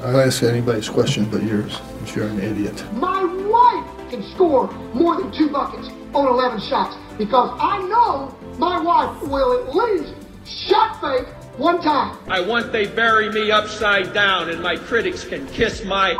I'll ask anybody's question but yours, if you're an idiot. My wife can score more than two buckets on 11 shots because I know my wife will at least shot fake one time. I want they bury me upside down and my critics can kiss my.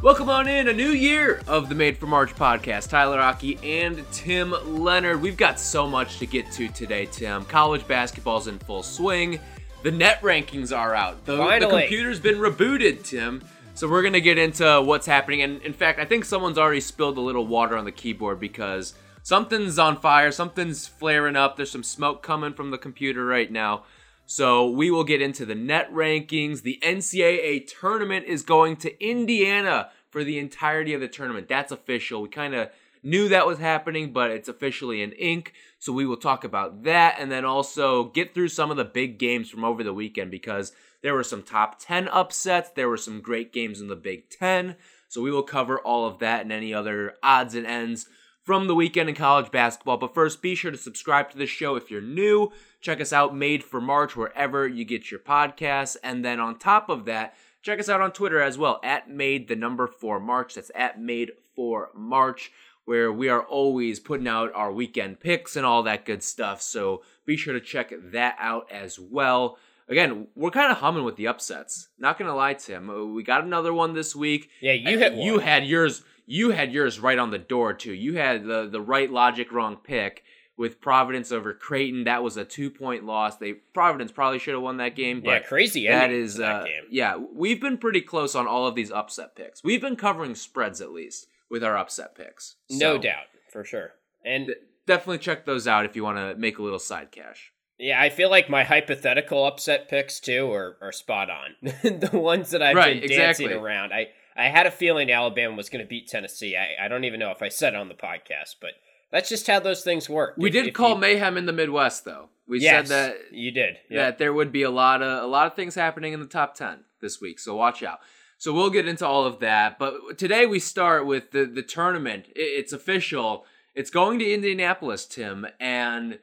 Welcome on in, a new year of the Made for March podcast. Tyler Aki and Tim Leonard. We've got so much to get to today, Tim. College basketball's in full swing. The net rankings are out. The, the computer's been rebooted, Tim. So we're gonna get into what's happening. And in fact, I think someone's already spilled a little water on the keyboard because something's on fire, something's flaring up. There's some smoke coming from the computer right now. So we will get into the net rankings. The NCAA tournament is going to Indiana for the entirety of the tournament. That's official. We kind of knew that was happening, but it's officially in ink. So we will talk about that and then also get through some of the big games from over the weekend because there were some top 10 upsets. There were some great games in the Big 10. So we will cover all of that and any other odds and ends from the weekend in college basketball. But first, be sure to subscribe to the show if you're new. Check us out, Made for March, wherever you get your podcasts. And then on top of that, check us out on Twitter as well, at Made the number four March. That's at Made for March, where we are always putting out our weekend picks and all that good stuff. So be sure to check that out as well. Again, we're kind of humming with the upsets. Not gonna lie, Tim. Uh, We got another one this week. Yeah, you hit You one. had yours. You had yours right on the door too. You had the the right logic, wrong pick with Providence over Creighton. That was a two point loss. They Providence probably should have won that game, Yeah, but crazy that is that uh, game. yeah. We've been pretty close on all of these upset picks. We've been covering spreads at least with our upset picks. No doubt, for sure. And Definitely check those out if you want to make a little side cash. yeah, I feel like my hypothetical upset picks too are, are spot on. the ones that I've Right, been dancing exactly. around. I, I had a feeling Alabama was going to beat Tennessee. I, I don't even know if I said it on the podcast, but that's just how those things work. We If- did if call you- mayhem in the Midwest though. We yes, said that you did. Yeah. that there would be a lot of a lot of things happening in the top 10 this week so watch out so we'll get into all of that but today we start with the the tournament it's official it's going to indianapolis tim and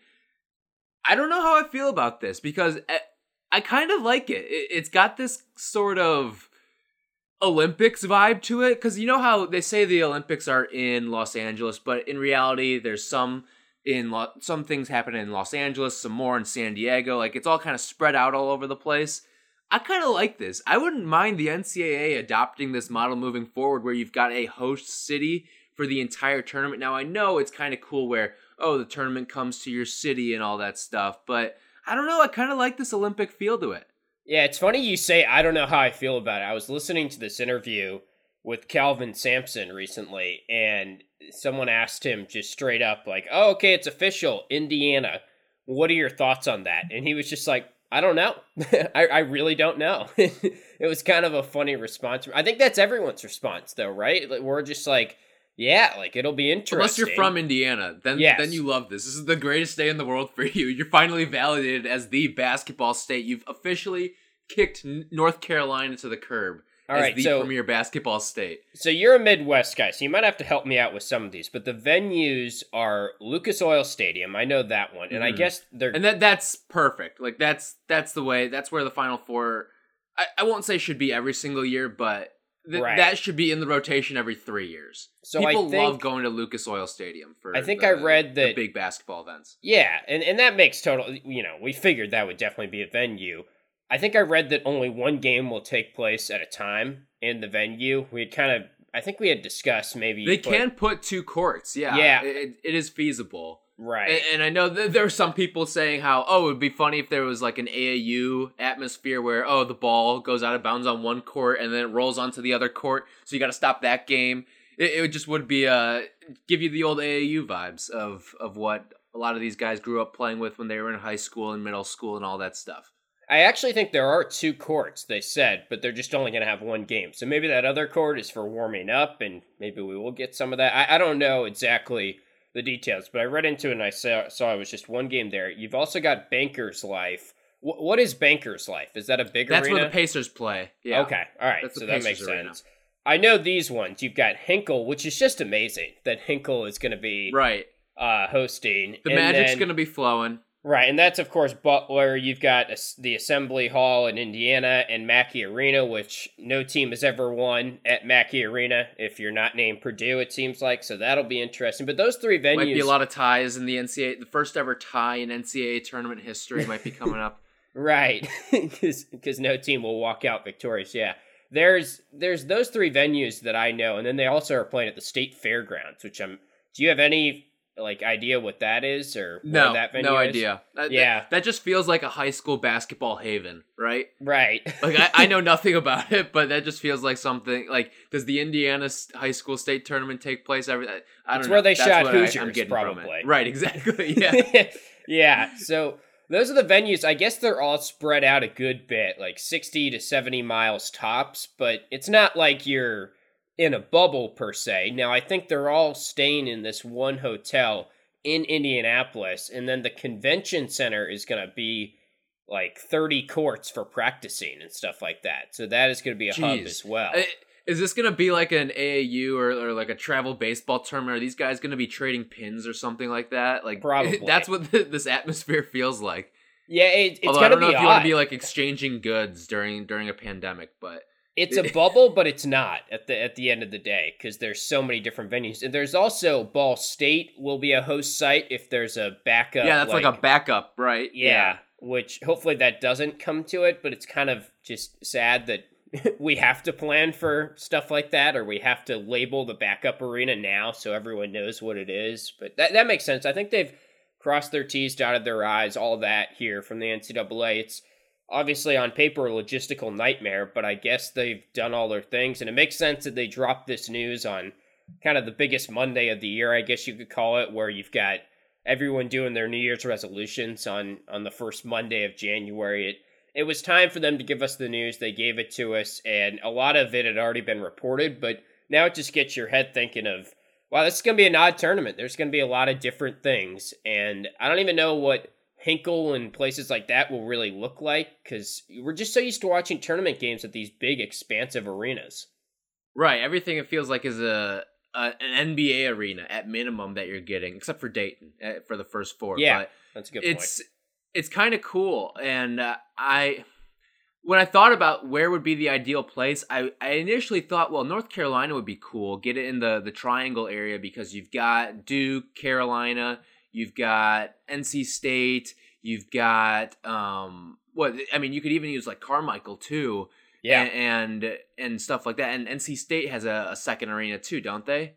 i don't know how i feel about this because i, kind of like it. it it's got this sort of olympics vibe to it because you know how they say the olympics are in los angeles but in reality there's some in Lo- some things happen in Los Angeles, some more in San Diego. Like it's all kind of spread out all over the place. I kind of like this. I wouldn't mind the NCAA adopting this model moving forward where you've got a host city for the entire tournament. Now I know it's kind of cool where oh the tournament comes to your city and all that stuff, but I don't know. I kind of like this Olympic feel to it. Yeah, it's funny you say I don't know how I feel about it. I was listening to this interview with Kelvin Sampson recently, and someone asked him just straight up, like, oh, okay, it's official, Indiana. What are your thoughts on that? And he was just like, I don't know. I, I really don't know. it was kind of a funny response. I think that's everyone's response, though, right? Like, we're just like, yeah, like it'll be interesting. Unless you're from Indiana, then Yes. then you love this. This is the greatest day in the world for you. You're finally validated as the basketball state. You've officially kicked North Carolina to the curb All as the so- premier basketball state. So you're a Midwest guy, so you might have to help me out with some of these. But the venues are Lucas Oil Stadium. I know that one, and I Mhm. guess they're And that that's perfect. Like that's that's the way. That's where the Final Four. I, I won't say should be every single year, but th- Right. that should be in the rotation every three years. So I People think- love going to Lucas Oil Stadium for. I think the- I read the that- big basketball events. yeah, and and that makes total. You know, we figured that would definitely be a venue. I think I read that only one game will take place at a time in the venue. We had kind of, I think we had discussed maybe They put- can put two courts. Yeah, Yeah. it, it is feasible. right. And, and I know that there are some people saying how, oh, it would be funny if there was like an AAU atmosphere where, oh, the ball goes out of bounds on one court and then it rolls onto the other court, so you got to stop that game. It, it just would be uh give you the old AAU vibes of of what a lot of these guys grew up playing with when they were in high school and middle school and all that stuff. I actually think there are two courts, they said, but they're just only going to have one game. So maybe that other court is for warming up, and maybe we will get some of that. I, I don't know exactly the details, but I read into it and I saw, saw it was just one game there. You've also got Banker's Life. Wh- what is Banker's Life? Is that a big That's arena? where the Pacers play. Yeah. Okay, all right, That's so that makes arena. sense. I know these ones. You've got Hinkle, which is just amazing that Hinkle is going to be Right. uh, hosting. The And magic's then- gonna be flowing. Right, and that's of course Butler. You've got the Assembly Hall in Indiana and Mackey Arena, which no team has ever won at Mackey Arena. If you're not named Purdue, it seems like so that'll be interesting. But those three venues might be a lot of ties in the NCAA. The first ever tie in NCAA tournament history might be coming up. right, because no team will walk out victorious. Yeah, there's there's those three venues that I know, and then they also are playing at the state fairgrounds, which I'm. Do you have any like idea what that is or no, that venue no is? idea. Yeah, that, that, just feels like a high school basketball haven, right? Right. like I, I know nothing about it, but that just feels like something. Like, does the Indiana high school state tournament take place every? I don't It's know. where they That's shot Hoosiers, I, probably. Right. Exactly. Yeah. yeah. So those are the venues. I guess they're all spread out a good bit, like sixty to seventy miles tops. But it's not like you're in a bubble per se. Now I think they're all staying in this one hotel in Indianapolis, and then the convention center is going to be like 30 courts for practicing and stuff like that. So that is going to be a Jeez. hub as well. Is this going to be like an AAU or, or like a travel baseball tournament? Are these guys going to be trading pins or something like that? Like Probably. that's what the, this atmosphere feels like. Yeah, it, it's Although going I don't know if odd. you want to be like exchanging goods during during a pandemic, but It's a bubble, but it's not at the at the end of the day because there's so many different venues, and there's also Ball State will be a host site if there's a backup. yeah, that's like, a backup, right? yeah, which hopefully that doesn't come to it, but it's kind of just sad that we have to plan for stuff like that, or we have to label the backup arena now so everyone knows what it is. But that that makes sense. I think they've crossed their T's, dotted their I's, all that here from the NCAA. It's obviously on paper a logistical nightmare, but I guess they've done all their things, and it makes sense that they dropped this news on kind of the biggest Monday of the year, I guess you could call it, where you've got everyone doing their New Year's resolutions on on the first Monday of January. It it was time for them to give us the news. They gave it to us, and a lot of it had already been reported, but now it just gets your head thinking of, wow, this is going to be an odd tournament. There's going to be a lot of different things, and I don't even know what Hinkle and places like that will really look like because we're just so used to watching tournament games at these big, expansive arenas. Right. Everything it feels like is a, a an NBA arena at minimum that you're getting, except for Dayton uh, for the first four. Yeah, but that's a good it's point. it's kind of cool, and uh, I when I thought about where would be the ideal place, I, I initially thought, well, North Carolina would be cool. Get it in the the Triangle area because you've got Duke, Carolina, you've got NC State, you've got um what I mean, you could even use like Carmichael too. Yeah, and and, and stuff like that. And NC State has a, a second arena too, don't they?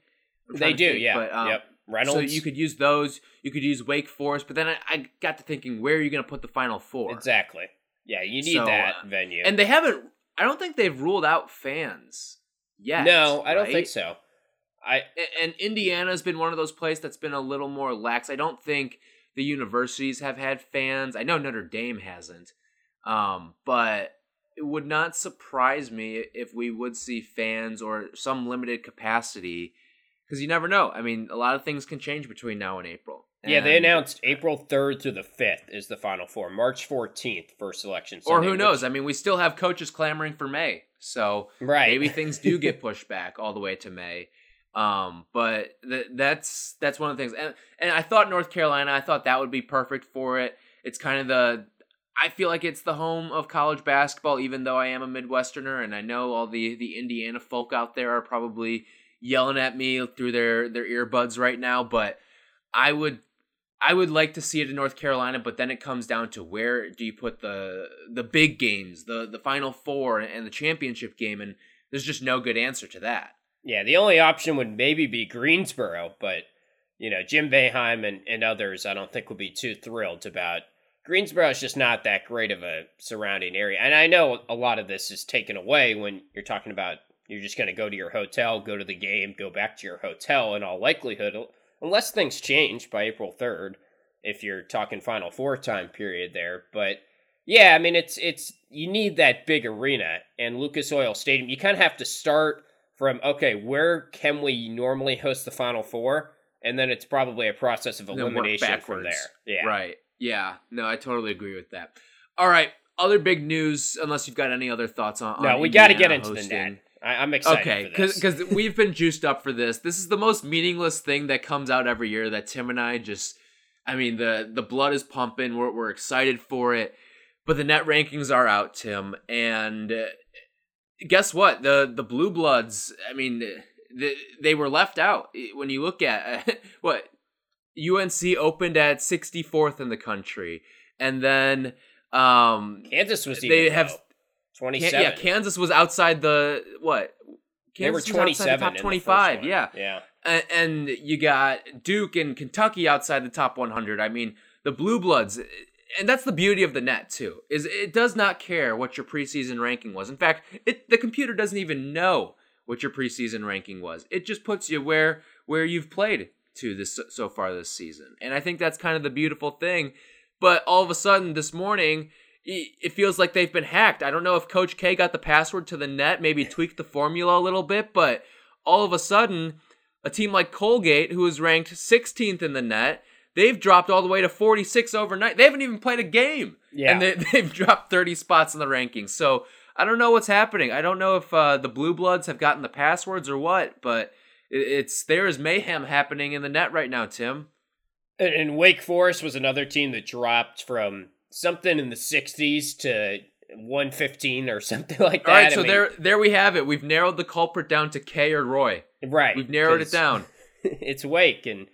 They do. think, yeah. But, um, yep. Reynolds. So you could use those. You could use Wake Forest, but then I, I got to thinking, where are you going to put the Final Four? exactly. Yeah, you need So, that uh, venue. And they haven't. I don't think they've ruled out fans yet. no, I don't right? think so. I And Indiana's been one of those places that's been a little more lax. I don't think the universities have had fans. I know Notre Dame hasn't. Um, but it would not surprise me if we would see fans or some limited capacity because you never know. I mean, a lot of things can change between now and April. yeah, they announced April third through the fifth is the final four. March fourteenth first selection. Or who knows? which- I mean, we still have coaches clamoring for May. So right? maybe things do get pushed back all the way to May. Um, but th- that's that's one of the things. And and I thought North Carolina, I thought that would be perfect for it. It's kind of the I feel like it's the home of college basketball, even though I am a Midwesterner, and I know all the the Indiana folk out there are probably yelling at me through their their earbuds right now. But I would I would like to see it in North Carolina, but then it comes down to where do you put the the big games, the the Final Four, and the championship game, and there's just no good answer to that. Yeah, the only option would maybe be Greensboro, but you know Jim Boeheim and, and others, I don't think would be too thrilled about. Greensboro is just not that great of a surrounding area, and I know a lot of this is taken away when you're talking about you're just going to go to your hotel, go to the game, go back to your hotel. In all likelihood, unless things change by April third, if you're talking Final Four time period there, but. Yeah, I mean it's it's you need that big arena and Lucas Oil Stadium. You kind of have to start from okay, where can we normally host the Final Four, and then it's probably a process of And then work elimination from there. Yeah, Right. Yeah. No, I totally agree with that. All right. Other big news, unless you've got any other thoughts on. No, on we got to get into hosting. the net. I, I'm excited Okay, for this. because we've been juiced up for this. This is the most meaningless thing that comes out every year that Tim and I just I mean, the the blood is pumping. We're we're excited for it, but the net rankings are out, Tim, and guess what? The the blue bloods. I mean, the, they were left out when you look at uh, what UNC opened at 64th in the country, and then um, Kansas was they have low. 27. yeah, Kansas was outside the what? they were Kansas was outside 27 the top in the 25. Yeah, Yeah. and, and you got Duke and Kentucky outside the top 100. I mean, the Blue Bloods, and that's the beauty of the net too, is it does not care what your preseason ranking was. In fact, it the computer doesn't even know what your preseason ranking was. It just puts you where where you've played to this so far this season, and I think that's kind of the beautiful thing. But all of a sudden this morning. It feels like they've been hacked. I don't know if Coach K got the password to the net, maybe tweaked the formula a little bit, but all of a sudden, a team like Colgate, who is ranked 16th in the net, they've dropped all the way to 46 overnight. They haven't even played a game. Yeah. And they, they've dropped 30 spots in the rankings. So I don't know what's happening. I don't know if uh, the Blue Bloods have gotten the passwords or what, but it, it's there is mayhem happening in the net right now, Tim. And, Wake Forest was another team that dropped from something in the 60s to 115 or something like that. All right, I so mean, there there we have it. We've narrowed the culprit down to K or Roy. right. We've narrowed it down. it's Wake, and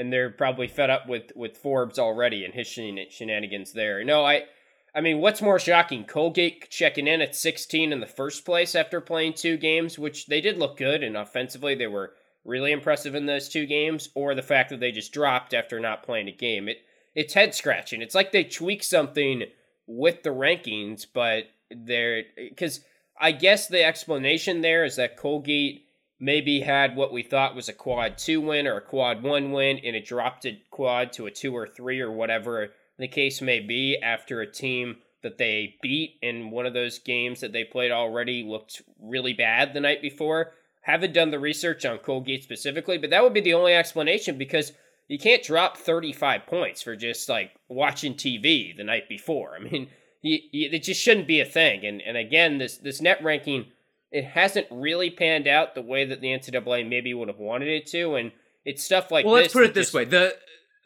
and they're probably fed up with with Forbes already and his shenan- shenanigans there. No, I. I mean, what's more shocking? Colgate checking in at 16 in the first place after playing two games, which they did look good, and offensively they were really impressive in those two games, or the fact that they just dropped after not playing a game. It it's head scratching. It's like they tweak something with the rankings, but they're because I guess the explanation there is that Colgate maybe had what we thought was a quad two win or a quad one win, and it dropped a quad to a two or three or whatever the case may be after a team that they beat in one of those games that they played already looked really bad the night before. Haven't done the research on Colgate specifically, but that would be the only explanation because you can't drop 35 points for just like watching TV the night before. I mean, you, you, it just shouldn't be a thing. And and again, this this net ranking it hasn't really panned out the way that the NCAA maybe would have wanted it to. And it's stuff like well, let's put it this just- way: the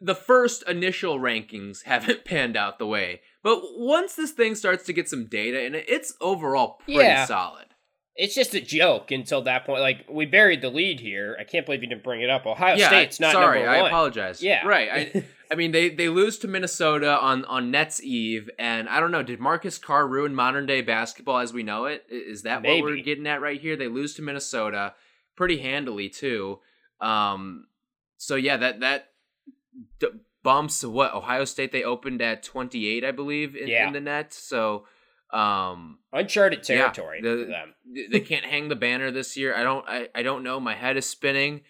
the first initial rankings haven't panned out the way, but once this thing starts to get some data in it, it's overall pretty Yeah. solid. It's just a joke until that point. Like we buried the lead here. I can't believe you didn't bring it up. Ohio yeah, State's not sorry, number I apologize. Yeah. right. I, I mean, they they lose to Minnesota on on Nets Eve, and I don't know. Did Marcus Carr ruin modern day basketball as we know it? Is that what we're getting at right here? They lose to Minnesota pretty handily too. Um, so yeah, that that d- bumps what Ohio State they opened at twenty eight, I believe, in, Yeah. in the net. So. Um, Uncharted Yeah, territory the- for them. they can't hang the banner this year. I don't. I, I don't know. My head is spinning.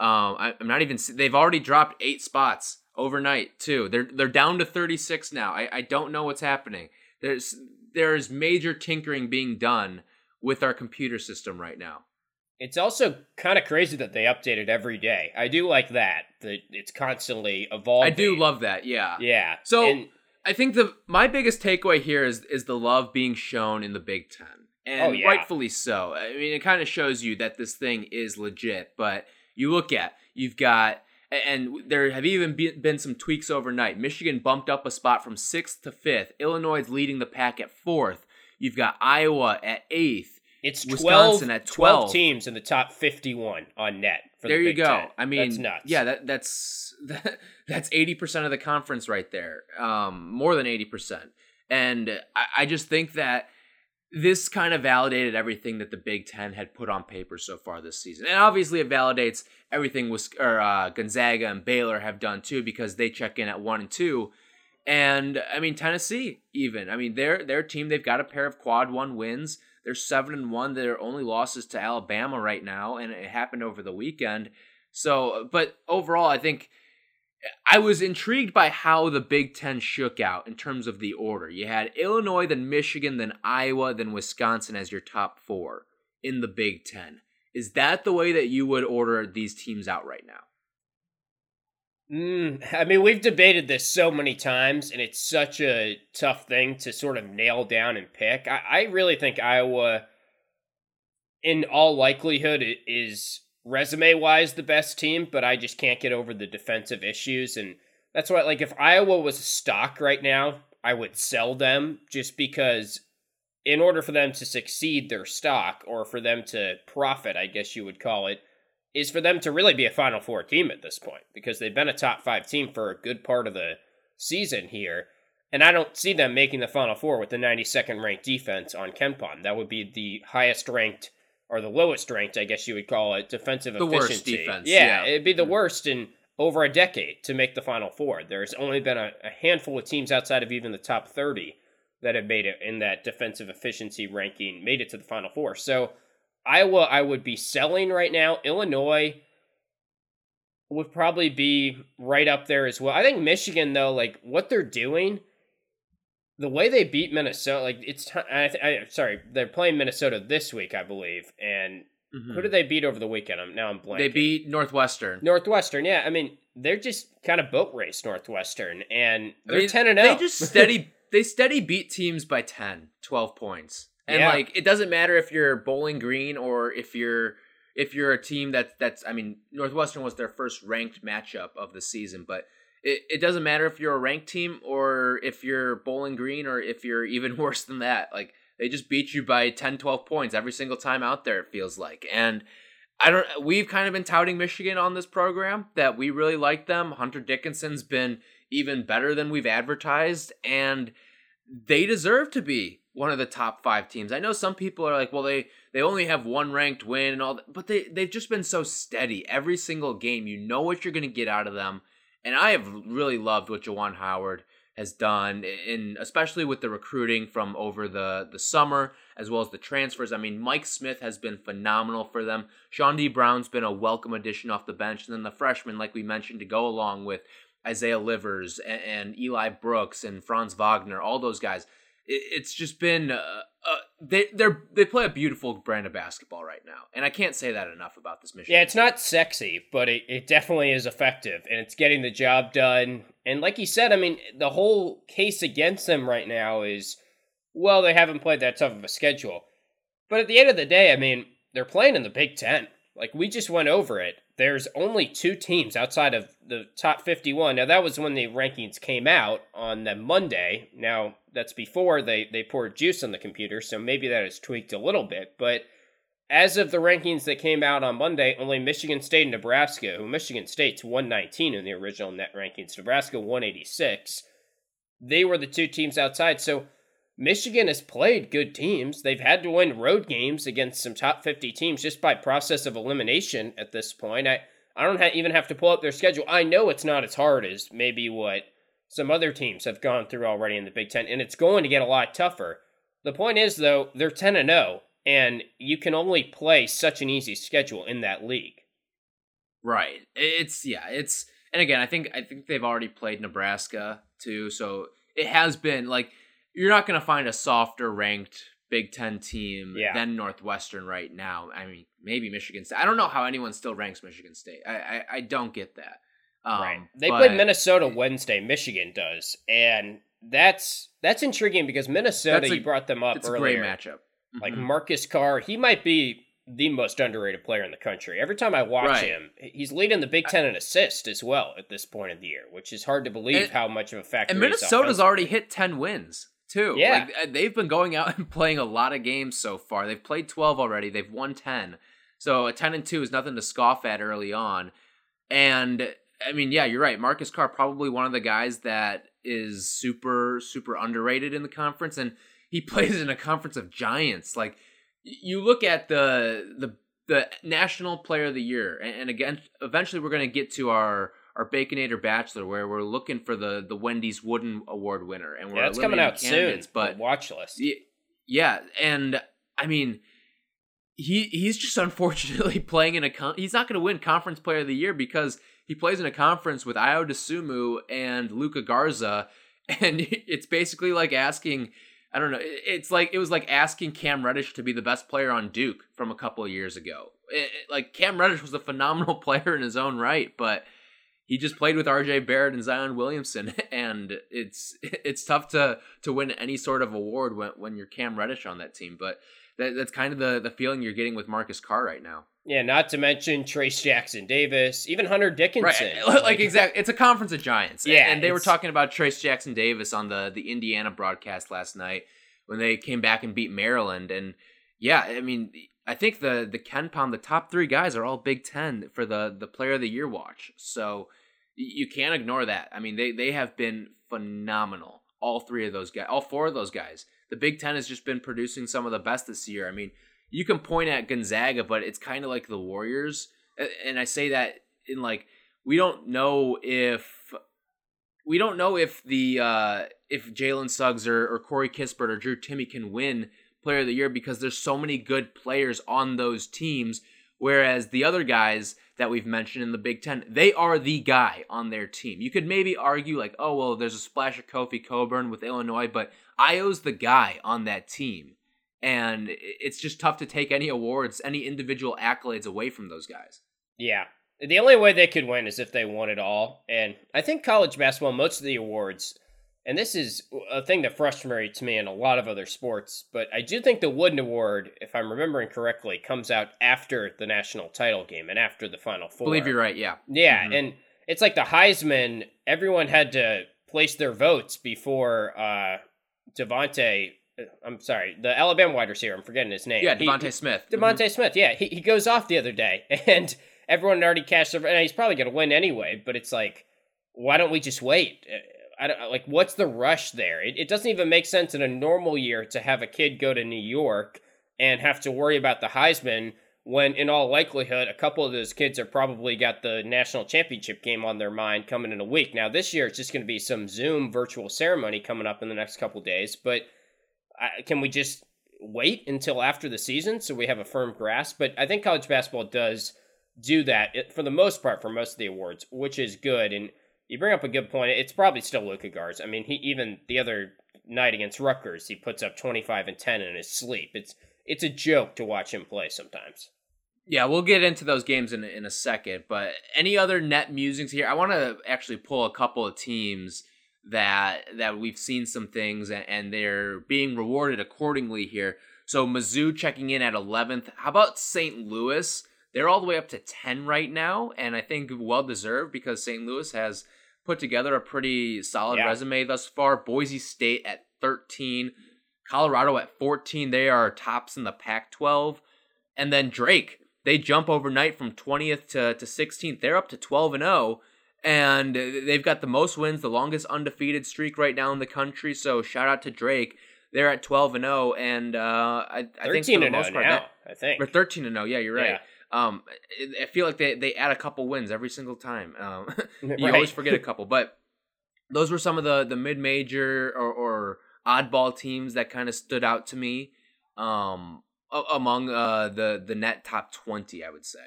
Um, I, I'm not even. They've already dropped eight spots overnight too. They're they're down to 36 now. I, I don't know what's happening. There's there's major tinkering being done with our computer system right now. It's also kind of crazy that they update it every day. I do like that. That it's constantly evolving. I do love that. Yeah. Yeah. So and I think the my biggest takeaway here is is the love being shown in the Big Ten, and Oh, yeah. rightfully so. I mean, it kind of shows you that this thing is legit. But you look at you've got, and there have even be- been some tweaks overnight. Michigan bumped up a spot from sixth to fifth. Illinois is leading the pack at fourth. You've got Iowa at eighth. It's 12, at 12 12. teams in the top 51 on net. For there the you Big go. Ten. I mean, that's nuts. yeah, that that's that, that's eighty percent of the conference right there. Um, more than eighty percent, and I, I just think that this kind of validated everything that the Big Ten had put on paper so far this season, and obviously it validates everything was or uh, Gonzaga and Baylor have done too because they check in at one and two. And I mean Tennessee, even I mean their their team they've got a pair of quad one wins. They're seven and one. Their only losses to Alabama right now, and it happened over the weekend. So, but overall, I think I was intrigued by how the Big Ten shook out in terms of the order. You had Illinois, then Michigan, then Iowa, then Wisconsin as your top four in the Big Ten. Is that the way that you would order these teams out right now? Mm, I mean, we've debated this so many times, and it's such a tough thing to sort of nail down and pick. I, I really think Iowa, in all likelihood, is resume wise the best team, but I just can't get over the defensive issues. And That's why, like, if Iowa was a stock right now, I would sell them just because, in order for them to succeed their stock or for them to profit, I guess you would call it, is for them to really be a Final Four team at this point because they've been a top five team for a good part of the season here. And I don't see them making the Final Four with the 92nd ranked defense on KenPom. That would be the highest ranked or the lowest ranked, I guess you would call it, defensive The efficiency. worst defense, Yeah, yeah. it'd be the Mhm. worst in over a decade to make the Final Four. There's only been a, a handful of teams outside of even the top 30 that have made it in that defensive efficiency ranking, made it to the Final Four. So Iowa, I would be selling right now. Illinois would probably be right up there as well. I think Michigan, though, like what they're doing, the way they beat Minnesota, like it's. ti- I, th- I sorry, they're playing Minnesota this week, I believe. And who mm-hmm. did they beat over the weekend? I'm now I'm blanking. They beat Northwestern. Northwestern. Yeah, I mean they're just kind of boat race Northwestern, and they're mean, ten and oh. zero. They just steady they steady beat teams by 10, 12 points. And Yeah. like it doesn't matter if you're Bowling Green or if you're if you're a team that's that's I mean Northwestern was their first ranked matchup of the season, but it, it doesn't matter if you're a ranked team or if you're Bowling Green or if you're even worse than that. Like they just beat you by 10 12 points every single time out there it feels like. And I don't we've kind of been touting Michigan on this program that we really like them. Hunter Dickinson's been even better than we've advertised and they deserve to be one of the top 5 teams. I know some people are like, well they they only have one ranked win and all that, but they they've just been so steady every single game. You know what you're going to get out of them. And I have really loved what Juwan Howard has done in especially with the recruiting from over the the summer as well as the transfers. I mean, Mike Smith has been phenomenal for them. Chaundee Brown's been a welcome addition off the bench, and then the freshmen, like we mentioned, to go along with Isaiah Livers and, and Eli Brooks and Franz Wagner, all those guys. It, it's just been uh, uh, they they're they play a beautiful brand of basketball right now, and I can't say that enough about this Michigan. Yeah, it's not sexy, but it, it definitely is effective and it's getting the job done. And like you said, I mean, the whole case against them right now is well, they haven't played that tough of a schedule. But at the end of the day, I mean, they're playing in the Big Ten. Like we just went over it. There's only two teams outside of the top 51. Now, that was when the rankings came out on the Monday. Now, that's before they, they poured juice on the computer, so maybe that is tweaked a little bit. But as of the rankings that came out on Monday, only Michigan State and Nebraska, who Michigan State's 119 in the original net rankings, Nebraska 186, they were the two teams outside. So Michigan has played good teams. They've had to win road games against some top 50 teams just by process of elimination at this point. I, I don't ha- even have to pull up their schedule. I know it's not as hard as maybe what some other teams have gone through already in the Big Ten, and it's going to get a lot tougher. The point is, though, they're 10 and 0, and you can only play such an easy schedule in that league. Right. It's yeah, it's and again, I think I think they've already played Nebraska too, so it has been like you're not going to find a softer ranked Big 10 team Yeah. than Northwestern right now. I mean, maybe Michigan State. I don't know how anyone still ranks Michigan State. I I, I don't get that. Um, right. They but- played Minnesota Wednesday. Michigan does, and that's that's intriguing because Minnesota. A- you brought them up It's a earlier. great matchup. Like Mhm. Marcus Carr, he might be the most underrated player in the country. Every time I watch Right. him, he's leading the Big Ten in assist as well at this point of the year, which is hard to believe And- how much of a factor. and Minnesota's already hit 10 wins too. Yeah. Like, uh, they've been going out and playing a lot of games so far. They've played 12 already. They've won 10. So a 10 and 2 is nothing to scoff at early on. And I mean, yeah, you're right. Marcus Carr probably one of the guys that is super super underrated in the conference and he plays in a conference of giants. Like you look at the the the national player of the year and, and again eventually we're going to get to our our Baconator Bachelor, where we're looking for the the Wendy's Wooden Award winner, and we're Yeah, it's coming out soon. candidates, But watch list. Yeah, and I mean, he he's just unfortunately playing in a con- he's not going to win Conference Player of the Year because he plays in a conference with Ayo Dosunmu and Luka Garza, and it's basically like asking. I don't know. It's like it was like asking Cam Reddish to be the best player on Duke from a couple of years ago. It- it- like Cam Reddish was a phenomenal player in his own right, but he just played with RJ Barrett and Zion Williamson, and it's it's tough to to win any sort of award when when you're Cam Reddish on that team. But that, that's kind of the the feeling you're getting with Marcus Carr right now. Yeah, not to mention Trayce Jackson Davis, even Hunter Dickinson. Right. Like, exactly. It's a conference of giants. Yeah, And they were talking about Trayce Jackson Davis on the, the Indiana broadcast last night when they came back and beat Maryland. And yeah, I mean, I think the, the KenPom, the top three guys are all Big Ten for the, the player of the year watch. So you can't ignore that. I mean, they, they have been phenomenal. All three of those guys, all four of those guys. The Big Ten has just been producing some of the best this year. I mean, you can point at Gonzaga, but it's kind of like the Warriors. And I say that in like, we don't know if we don't know if the uh if Jalen Suggs or, or Corey Kispert or Drew Timme can win player of the year because there's so many good players on those teams. Whereas the other guys that we've mentioned in the Big Ten, they are the guy on their team. You could maybe argue like, oh well, there's a splash of Kofi Cockburn with Illinois, but Ayo's the guy on that team. And it's just tough to take any awards, any individual accolades away from those guys. Yeah. The only way they could win is if they won it all. And I think college basketball, most of the awards, and this is a thing that frustrates me in a lot of other sports, but I do think the Wooden Award, if I'm remembering correctly, comes out after the national title game and after the Final Four. Believe you're right, yeah. Yeah, Mhm. and it's like the Heisman, everyone had to place their votes before uh DeVonta. I'm sorry, the Alabama wide receiver. I'm forgetting his name. Yeah, DeVonta Smith. DeVonta Smith, yeah, he, he goes off the other day, and everyone had already cashed their. And he's probably going to win anyway. But it's like, why don't we just wait? Uh, I don't like. What's the rush there? It, it doesn't even make sense in a normal year to have a kid go to New York and have to worry about the Heisman when, in all likelihood, a couple of those kids are probably got the national championship game on their mind coming in a week. Now this year, it's just going to be some Zoom virtual ceremony coming up in the next couple days, but. I, can we just wait until after the season so we have a firm grasp? But I think college basketball does do that for the most part for most of the awards, which is good. And you bring up a good point. It's probably still Luka Garza. I mean, he even the other night against Rutgers, he puts up twenty five and ten in his sleep. It's it's a joke to watch him play sometimes. Yeah, we'll get into those games in in a second. But any other net musings here? I want to actually pull a couple of teams that that we've seen some things and, and they're being rewarded accordingly here. So Mizzou checking in at 11th. How about St. Louis? They're all the way up to 10 right now, and I think well deserved because St. Louis has put together a pretty solid Yeah. resume thus far. Boise State at 13, Colorado at 14. They are tops in the Pac 12. And then Drake, they jump overnight from 20th to, to 16th. They're up to 12 and 0. And they've got the most wins, the longest undefeated streak right now in the country. So shout out to Drake. They're at 12 and 0. And uh, I, I think for the most part, now. that- I think. or 13 and 0. Yeah, you're right. Yeah. Um, I- feel like they, they add a couple wins every single time. Um, you Right. always forget a couple, but those were some of the the mid major or, or oddball teams that kind of stood out to me. Um, among uh the the net top 20, I would say.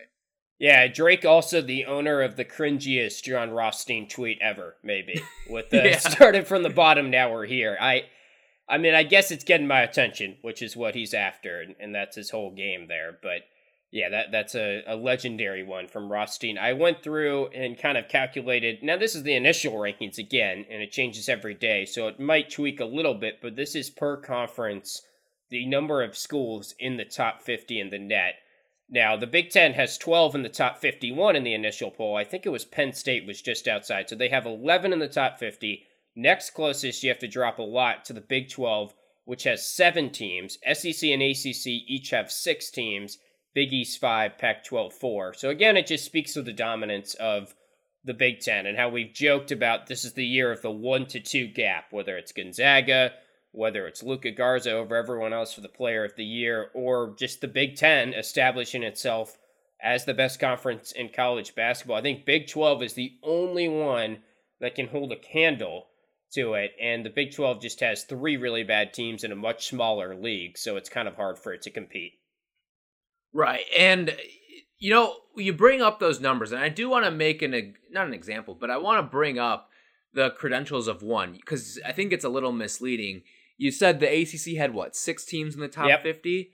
Yeah, Drake also the owner of the cringiest Jon Rothstein tweet ever, maybe. With the Yeah. started from the bottom, now we're here. I I mean, I guess it's getting my attention, which is what he's after, and, and that's his whole game there. But yeah, that that's a, a legendary one from Rothstein. I went through and kind of calculated. Now this is the initial rankings again, and it changes every day, so it might tweak a little bit. But this is per conference, the number of schools in the top fifty in the net. Now, the Big Ten has 12 in the top 51 in the initial poll. I think it was Penn State was just outside. So they have 11 in the top 50. Next closest, you have to drop a lot to the Big 12, which has seven teams. SEC and ACC each have six teams. Big East 5, Pac 12 4. So again, it just speaks to the dominance of the Big Ten and how we've joked about this is the year of the 1 to 2 gap, whether it's Gonzaga, whether it's Luka Garza over everyone else for the player of the year, or just the Big Ten establishing itself as the best conference in college basketball. I think Big 12 is the only one that can hold a candle to it, and the Big 12 just has three really bad teams in a much smaller league, so it's kind of hard for it to compete. Right. And eh, you know, you bring up those numbers and I do want to make an not an example, but I want to bring up the credentials of one cuz I think it's a little misleading. You said the ACC had what? 6 teams in the top Yep. 50?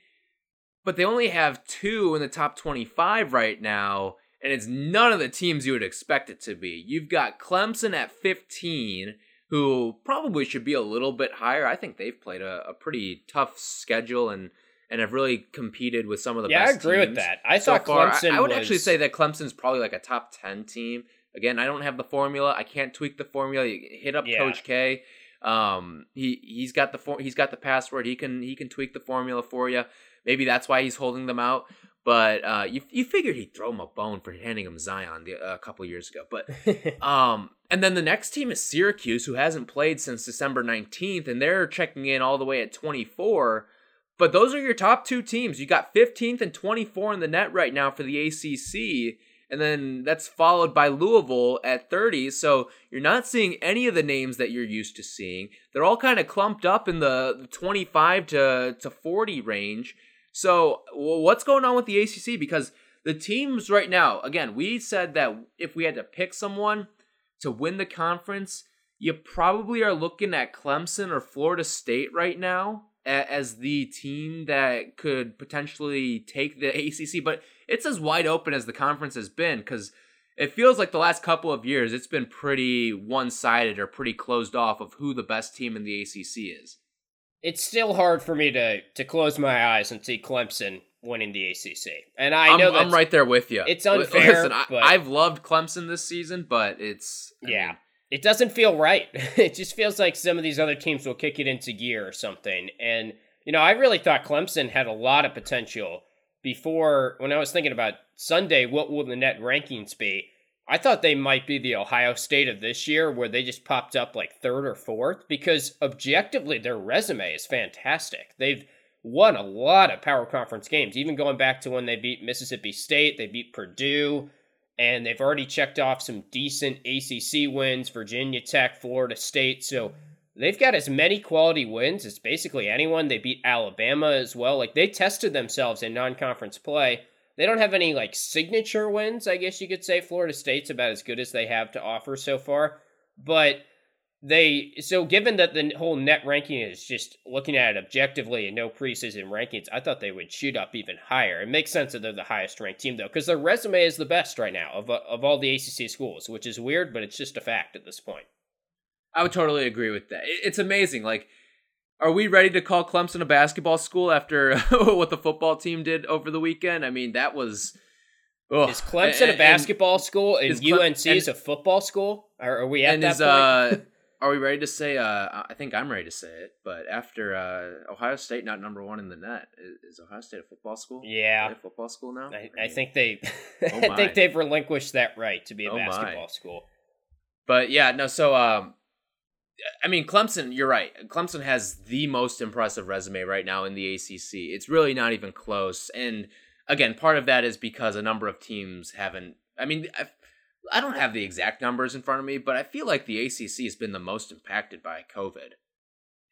But they only have 2 in the top 25 right now, and it's none of the teams you would expect it to be. You've got Clemson at 15 who probably should be a little bit higher. I think they've played a, a pretty tough schedule and and have really competed with some of the yeah, I best agree with that. I so thought far. I- Clemson. I, would was- actually say that Clemson's probably like a top 10 team. Again, I don't have the formula. I can't tweak the formula. You hit up Yeah. Coach K. Um, he he's got the for, he's got the password. He can he can tweak the formula for you. Maybe that's why he's holding them out. But uh, you you figured he'd throw him a bone for handing him Zion the, a couple years ago. But um, and then the next team is Syracuse, who hasn't played since December 19th, and they're checking in all the way at 24. But those are your top two teams. You got 15th and 24 in the net right now for the ACC, and then that's followed by Louisville at 30. So you're not seeing any of the names that you're used to seeing. They're all kind of clumped up in the the 25 to, to 40 range. So well, what's going on with the ACC? Because the teams right now, again, we said that if we had to pick someone to win the conference, you probably are looking at Clemson or Florida State right now as the team that could potentially take the ACC. But it's as wide open as the conference has been because it feels like the last couple of years it's been pretty one sided or pretty closed off of who the best team in the ACC is. it's still hard for me to to close my eyes and see Clemson winning the ACC. And I I'm, know I'm right there with you. it's unfair, Listen, I, I've loved Clemson this season, but it's I Yeah. mean, it doesn't feel right. it just feels like some of these other teams will kick it into gear or something. And you know, I really thought Clemson had a lot of potential before when I was thinking about Sunday, what will the net rankings be? I thought they might be the Ohio State of this year where they just popped up like third or fourth because objectively their resume is fantastic. They've won a lot of power conference games, even going back to when they beat Mississippi State, they beat Purdue, and they've already checked off some decent ACC wins, Virginia Tech, Florida State. So they've got as many quality wins as basically anyone. They beat Alabama as well. Like they tested themselves in non-conference play. They don't have any like signature wins, I guess you could say. Florida State's about as good as they have to offer so far. But they so given that the whole net ranking is just looking at it objectively and no preseason rankings, I thought they would shoot up even higher. It makes sense that they're the highest ranked team though, because their resume is the best right now of of all the ACC schools, which is weird, but it's just a fact at this point. I would totally agree with that. It's amazing. Like, are we ready to call Clemson a basketball school after what the football team did over the weekend? I mean, that was. ugh. Is Clemson And- a basketball school and is Cle- UNC is a football school? Are, are we at And, that is point? uh, are we ready to say? Uh, I think I'm ready to say it. But after uh, Ohio State not number one in the net, is, is Ohio State a football school? Yeah. A football school now. I, I think they, oh I think they've relinquished that right to be a Oh my. basketball school. But yeah, no. So, um, I mean, Clemson. You're right. Clemson has the most impressive resume right now in the ACC. It's really not even close. And again, part of that is because a number of teams haven't. I mean, I, I don't have the exact numbers in front of me, but I feel like the ACC has been the most impacted by COVID.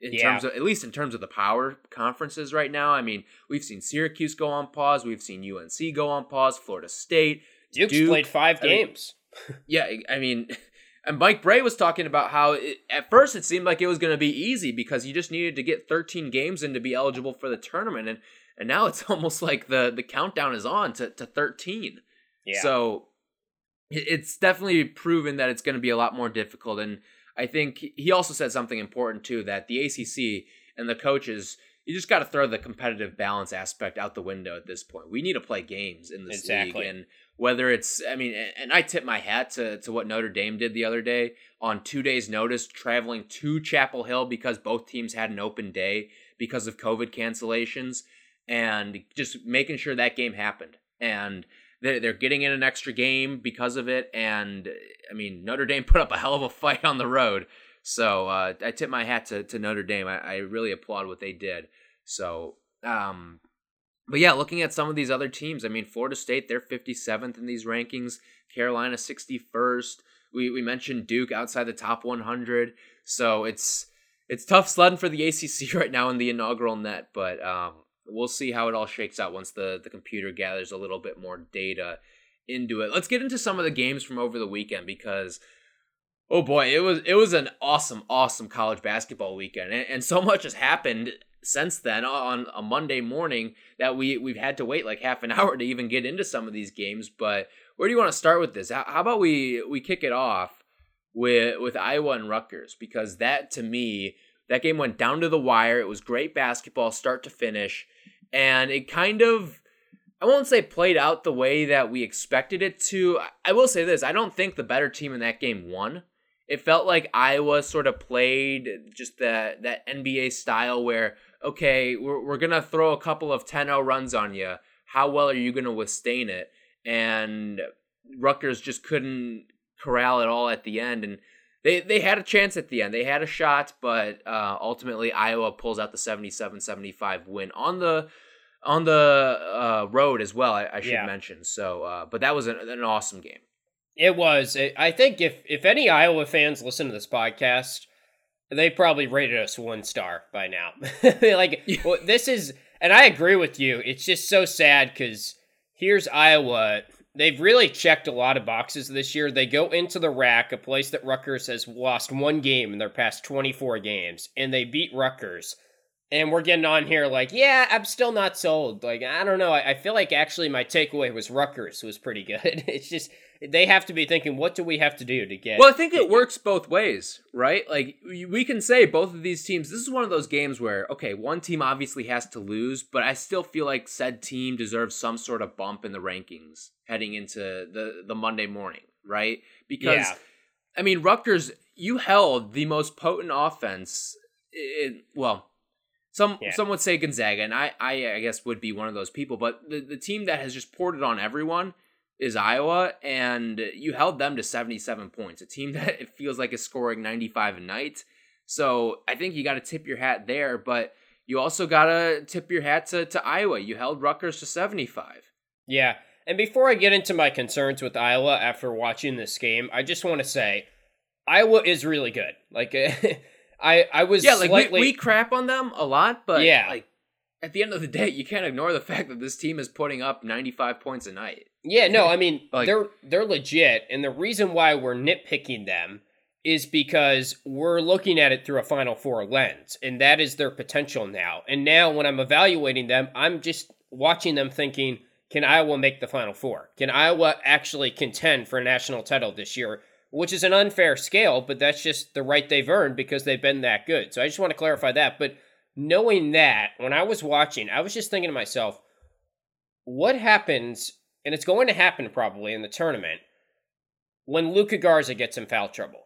In Yeah. terms of, at least in terms of the power conferences right now. I mean, we've seen Syracuse go on pause. We've seen UNC go on pause. Florida State, Duke's Duke, played five I mean, games. yeah, I mean, and Mike Brey was talking about how it, at first it seemed like it was going to be easy because you just needed to get 13 games in to be eligible for the tournament, and and now it's almost like the the countdown is on to to 13. yeah. So it's definitely proven that it's going to be a lot more difficult, and I think he also said something important too that the ACC and the coaches. You just got to throw the competitive balance aspect out the window at this point. We need to play games in this Exactly. league, and whether it's I mean and- I tip my hat to to what Notre Dame did the other day on 2 days notice traveling to Chapel Hill because both teams had an open day because of COVID cancellations and just making sure that game happened and they're, getting in an extra game because of it and I mean Notre Dame put up a hell of a fight on the road so uh, I tip my hat to, to Notre Dame I, I really applaud what they did so um but yeah, looking at some of these other teams, I mean, Florida State, they're 57th in these rankings. Carolina, 61st. We we mentioned Duke outside the top 100. So it's it's tough sledding for the ACC right now in the inaugural net, but um, we'll see how it all shakes out once the the computer gathers a little bit more data into it. Let's get into some of the games from over the weekend because oh boy, it was it was an awesome awesome college basketball weekend, and, and so much has happened since then on a Monday morning that we we've had to wait like half an hour to even get into some of these games. But where do you want to start with this? How, how about we we kick it off with with Iowa and Rutgers because that to me that game went down to the wire. It was great basketball start to finish, and it kind of I won't say played out the way that we expected it to. I will say this: I don't think the better team in that game won. It felt like Iowa sort of played just that that NBA style where okay, we're we're gonna throw a couple of 10-0 runs on you. How well are you gonna withstand it? And Rutgers just couldn't corral it all at the end, and they they had a chance at the end. They had a shot, but uh, ultimately Iowa pulls out the 77-75 win on the on the uh, road as well. I, I should Yeah. mention. So, uh, but that was an, an awesome game. It was. I- I think if if any Iowa fans listen to this podcast, they probably rated us one star by now. like well, this is, and I agree with you. It's just so sad because here's Iowa. They've really checked a lot of boxes this year. They go into the RAC, a place that Rutgers has lost one game in their past 24 games, and they beat Rutgers. And we're getting on here like, yeah, I'm still not sold. Like, I don't know. I, I feel like actually my takeaway was Rutgers was pretty good. It's just they have to be thinking, what do we have to do to get? Well, I think it works both ways, right? Like we can say both of these teams. This is one of those games where okay, one team obviously has to lose, but I still feel like said team deserves some sort of bump in the rankings heading into the the Monday morning, right? Because Yeah. I mean, Rutgers, you held the most potent offense. In, well, some Yeah. some would say Gonzaga, and I, I I guess would be one of those people. But the the team that has just poured it on everyone is Iowa, and you held them to 77 points. A team that it feels like is scoring 95 a night. So I think you got to tip your hat there, but you also got to tip your hat to, to Iowa. You held Rutgers to 75. Yeah. And before I get into my concerns with Iowa after watching this game, I just want to say Iowa is really good. Like I I was Yeah, like slightly we, we crap on them a lot, but Yeah. like at the end of the day, you can't ignore the fact that this team is putting up 95 points a night. Yeah, no, I mean Like- they're they're legit, and the reason why we're nitpicking them is because we're looking at it through a Final Four lens, and that is their potential now. And now, when I'm evaluating them, I'm just watching them thinking, can Iowa make the Final Four? Can Iowa actually contend for a national title this year? Which is an unfair scale, but that's just the right they've earned because they've been that good. So I just want to clarify that. But knowing that, when I was watching, I was just thinking to myself, what happens, and it's going to happen probably in the tournament, when Luka Garza gets in foul trouble?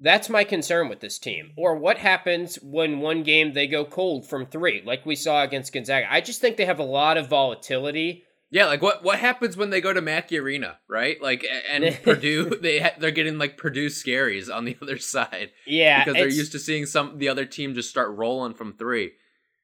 That's my concern with this team. Or what happens when one game they go cold from three, like we saw against Gonzaga? I just think they have a lot of volatility. Yeah, like what what happens when they go to Mackey Arena, right? Like and Purdue, they ha- they're getting like Purdue scaries on the other side Yeah, because they're used to seeing some the other team just start rolling from three.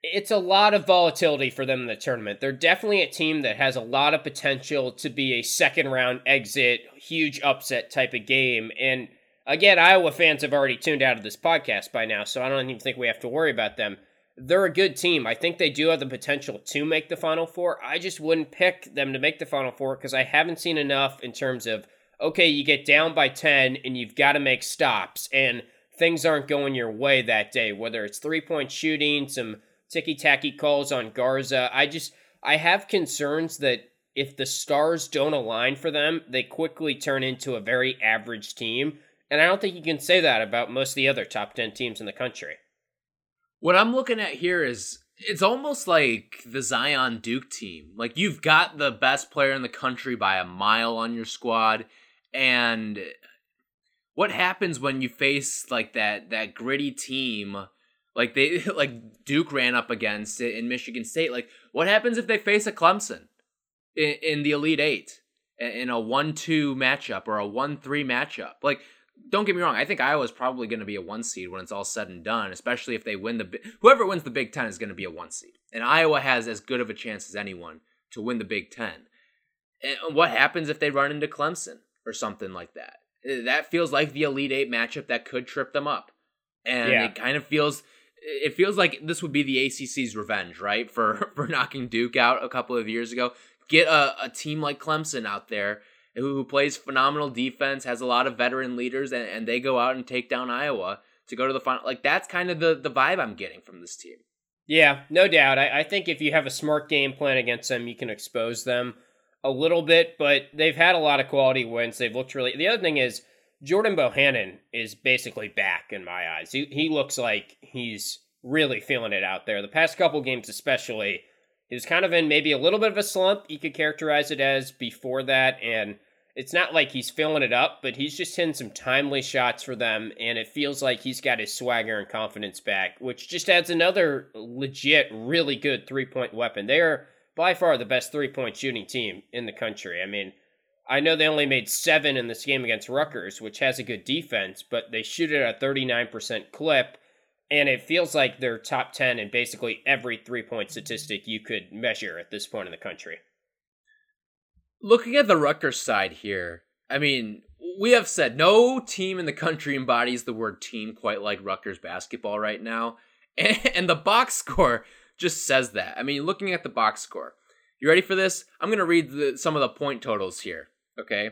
It's a lot of volatility for them in the tournament. They're definitely a team that has a lot of potential to be a second round exit, huge upset type of game. And again, Iowa fans have already tuned out of this podcast by now, so I don't even think we have to worry about them. They're a good team. I think they do have the potential to make the Final Four. I just wouldn't pick them to make the Final Four because I haven't seen enough in terms of, okay, you get down by 10 and you've got to make stops, and things aren't going your way that day, whether it's three point shooting, some ticky tacky calls on Garza. I just I have concerns that if the stars don't align for them, they quickly turn into a very average team. And I don't think you can say that about most of the other top 10 teams in the country. What I'm looking at here is it's almost like the Zion Duke team. Like you've got the best player in the country by a mile on your squad and what happens when you face like that that gritty team like they like Duke ran up against it in Michigan State like what happens if they face a Clemson in, in the Elite 8 in a 1-2 matchup or a 1-3 matchup like don't get me wrong. I think Iowa's probably going to be a one seed when it's all said and done, especially if they win the. Whoever wins the Big Ten is going to be a one seed, and Iowa has as good of a chance as anyone to win the Big Ten. And what happens if they run into Clemson or something like that? Eh, That feels like the Elite Eight matchup that could trip them up, and Yeah. it kind of feels. It feels like this would be the ACC's revenge, right? For for knocking Duke out a couple of years ago. Get a, a team like Clemson out there who, who plays phenomenal defense, has a lot of veteran leaders, and, and they go out and take down Iowa to go to the final. Like that's kind of the the vibe I'm getting from this team. Yeah, no doubt. I, I think if you have a smart game plan against them, you can expose them a little bit, but they've had a lot of quality wins. They've looked really. The other thing is, Jordan Bohannon is basically back in my eyes. He, he looks like he's really feeling it out there. The past couple games, especially, He was kind of in maybe a little bit of a slump. You could characterize it as before that, and it's not like he's filling it up, but he's just hitting some timely shots for them, and it feels like he's got his swagger and confidence back, which just adds another legit, really good three point weapon. They are by far the best three point shooting team in the country. I mean, I know they only made seven in this game against Rutgers, which has a good defense, but they shoot at a 39% clip, and it feels like they're top 10 in basically every three point statistic you could measure at this point in the country. Looking at the Rutgers side here, I mean, we have said no team in the country embodies the word team quite like Rutgers basketball right now. And, the box score just says that. I mean, looking at the box score, you ready for this? I'm going to read the, some of the point totals here, okay?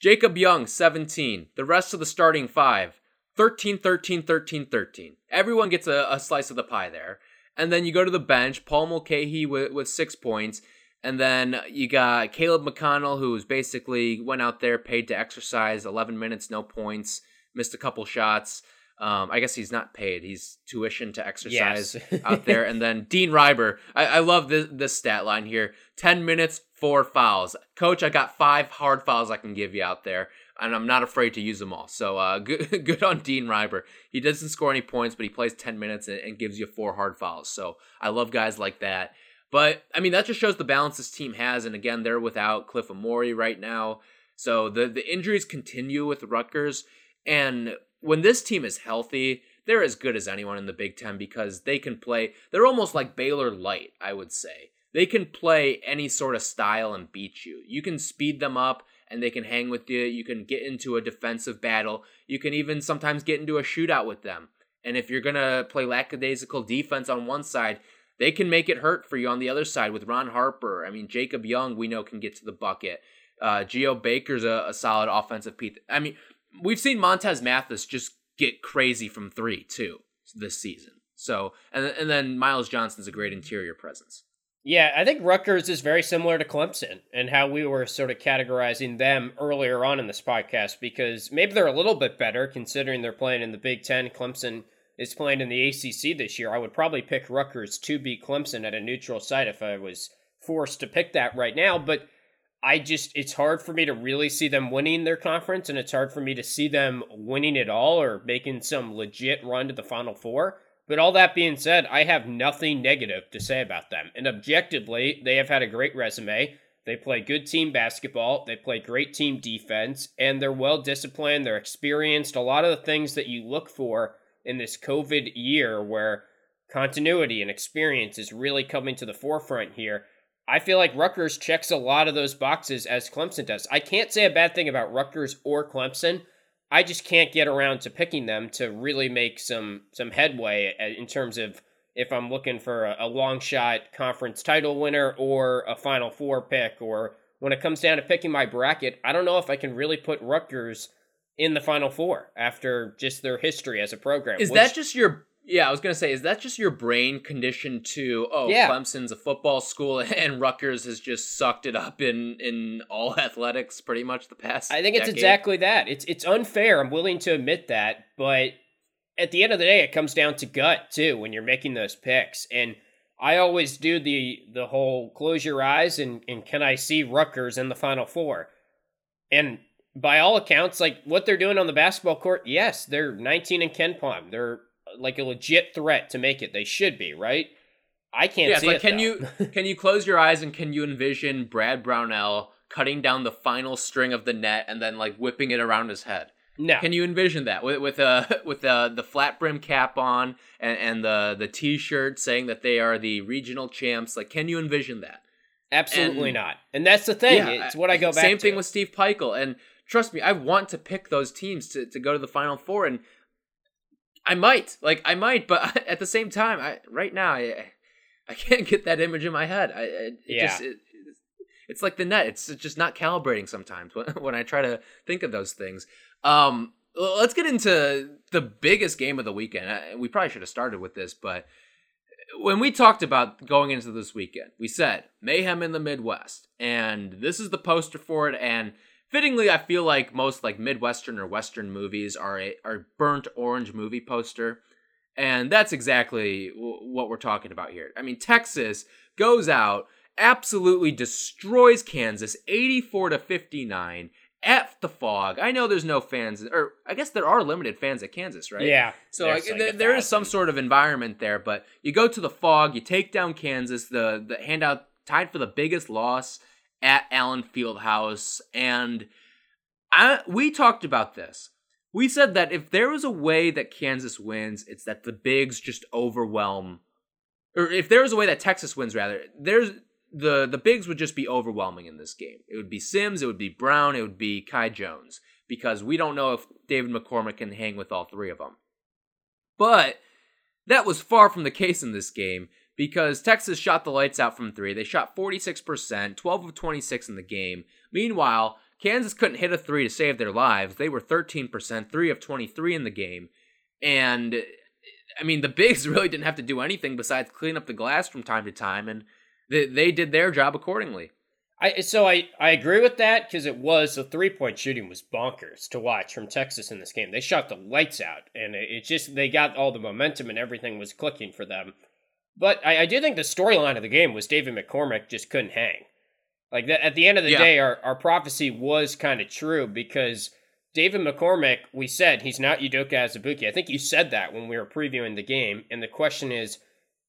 Jacob Young, 17. The rest of the starting five, 13, 13, 13, 13. Everyone gets a, a slice of the pie there. And then you go to the bench, Paul Mulcahy with, with six points. And then you got Caleb McConnell, who's basically went out there, paid to exercise, 11 minutes, no points, missed a couple shots. Um, I guess he's not paid; he's tuition to exercise Yes. out there. And then Dean Reiber, I, I love this this stat line here: 10 minutes, four fouls. Coach, I got five hard fouls I can give you out there, and I'm not afraid to use them all. So uh, good good on Dean Reiber. He doesn't score any points, but he plays 10 minutes and, and gives you four hard fouls. So I love guys like that. But I mean, that just shows the balance this team has. And again, they're without Cliff Omoruyi right now. So the, the injuries continue with Rutgers. And when this team is healthy, they're as good as anyone in the Big Ten because they can play. They're almost like Baylor Light, I would say. They can play any sort of style and beat you. You can speed them up and they can hang with you. You can get into a defensive battle. You can even sometimes get into a shootout with them. And if you're going to play lackadaisical defense on one side, they can make it hurt for you on the other side with Ron Harper. I mean, Jacob Young, we know, can get to the bucket. Uh, Geo Baker's a, a solid offensive piece. I mean, we've seen Montez Mathis just get crazy from three, too, this season. So, and, and then Myles Johnson's a great interior presence. Yeah, I think Rutgers is very similar to Clemson and how we were sort of categorizing them earlier on in this podcast because maybe they're a little bit better considering they're playing in the Big Ten. Clemson is playing in the ACC this year. I would probably pick Rutgers to beat Clemson at a neutral site if I was forced to pick that right now, but I just, it's hard for me to really see them winning their conference and it's hard for me to see them winning it all or making some legit run to the Final Four. But all that being said, I have nothing negative to say about them. And objectively, they have had a great resume. They play good team basketball, they play great team defense, and they're well disciplined, they're experienced. A lot of the things that you look for in this COVID year where continuity and experience is really coming to the forefront here. I feel like Rutgers checks a lot of those boxes as Clemson does. I can't say a bad thing about Rutgers or Clemson. I just can't get around to picking them to really make some some headway in terms of if I'm looking for a, a long shot conference title winner or a Final Four pick, or when it comes down to picking my bracket, I don't know if I can really put Rutgers in the Final Four after just their history as a program. Is which- that just your yeah, I was gonna say, is that just your brain conditioned to oh Yeah. Clemson's a football school and Rutgers has just sucked it up in in all athletics pretty much the past I think it's decade? exactly that. It's it's unfair. I'm willing to admit that, but at the end of the day, it comes down to gut too when you're making those picks. And I always do the the whole close your eyes and and can I see Rutgers in the Final Four? And by all accounts, like what they're doing on the basketball court, yes, they're 19 and KenPom. They're like a legit threat to make it. They should be right. I can't Yeah, see like it. can though. you can you close your eyes and can you envision Brad Brownell cutting down the final string of the net and then like whipping it around his head? no. Can you envision that with with uh, a with the the flat brim cap on and, and the the t-shirt saying that they are the regional champs? Like, can you envision that? Absolutely and- not. And that's the thing. Yeah, it's what I go uh, back Same to. thing with Steve Pikiell, and trust me, I want to pick those teams to, to go to the Final Four, and I might, like, I might, but at the same time, I right now, I I can't get that image in my head. I, it Yeah. just it, it's like the net; it's just not calibrating sometimes when when I try to think of those things. Um, let's get into the biggest game of the weekend. We probably should have started with this, but when we talked about going into this weekend, we said mayhem in the Midwest, and this is the poster for it. And fittingly, I feel like most like Midwestern or Western movies are a are burnt orange movie poster, And that's exactly w- what we're talking about here. I mean, Texas goes out, absolutely destroys Kansas 84 to 59 at the Phog. I know there's no fans, or I guess there are limited fans at Kansas, right? Yeah. So like, there's th- there is some sort of environment there, but you go to the Phog, you take down Kansas, the the handout tied for the biggest loss at Allen Fieldhouse, and I we talked about this. We said that if there was a way that Kansas wins, it's that the bigs just overwhelm, or if there was a way that Texas wins, rather, there's the the bigs would just be overwhelming in this game. It would be Sims, it would be Brown, it would be Kai Jones because we don't know if David McCormick can hang with all three of them. But that was far from the case in this game because Texas shot the lights out from three. They shot 46%, 12 of 26 in the game. Meanwhile, Kansas couldn't hit a three to save their lives. They were 13%, 3 of 23 in the game. And I mean, the bigs really didn't have to do anything besides clean up the glass from time to time, and they, they did their job accordingly. I so I I agree with that because it was the three point shooting was bonkers to watch from Texas in this game. They shot the lights out, and it, it just they got all the momentum and everything was clicking for them. But I, I do think the storyline of the game was David McCormick just couldn't hang. Like that, at the end of the Yeah. day, our, our prophecy was kind of true because David McCormick, we said he's not Udoka Azubuike. I think you said that when we were previewing the game, and the question is,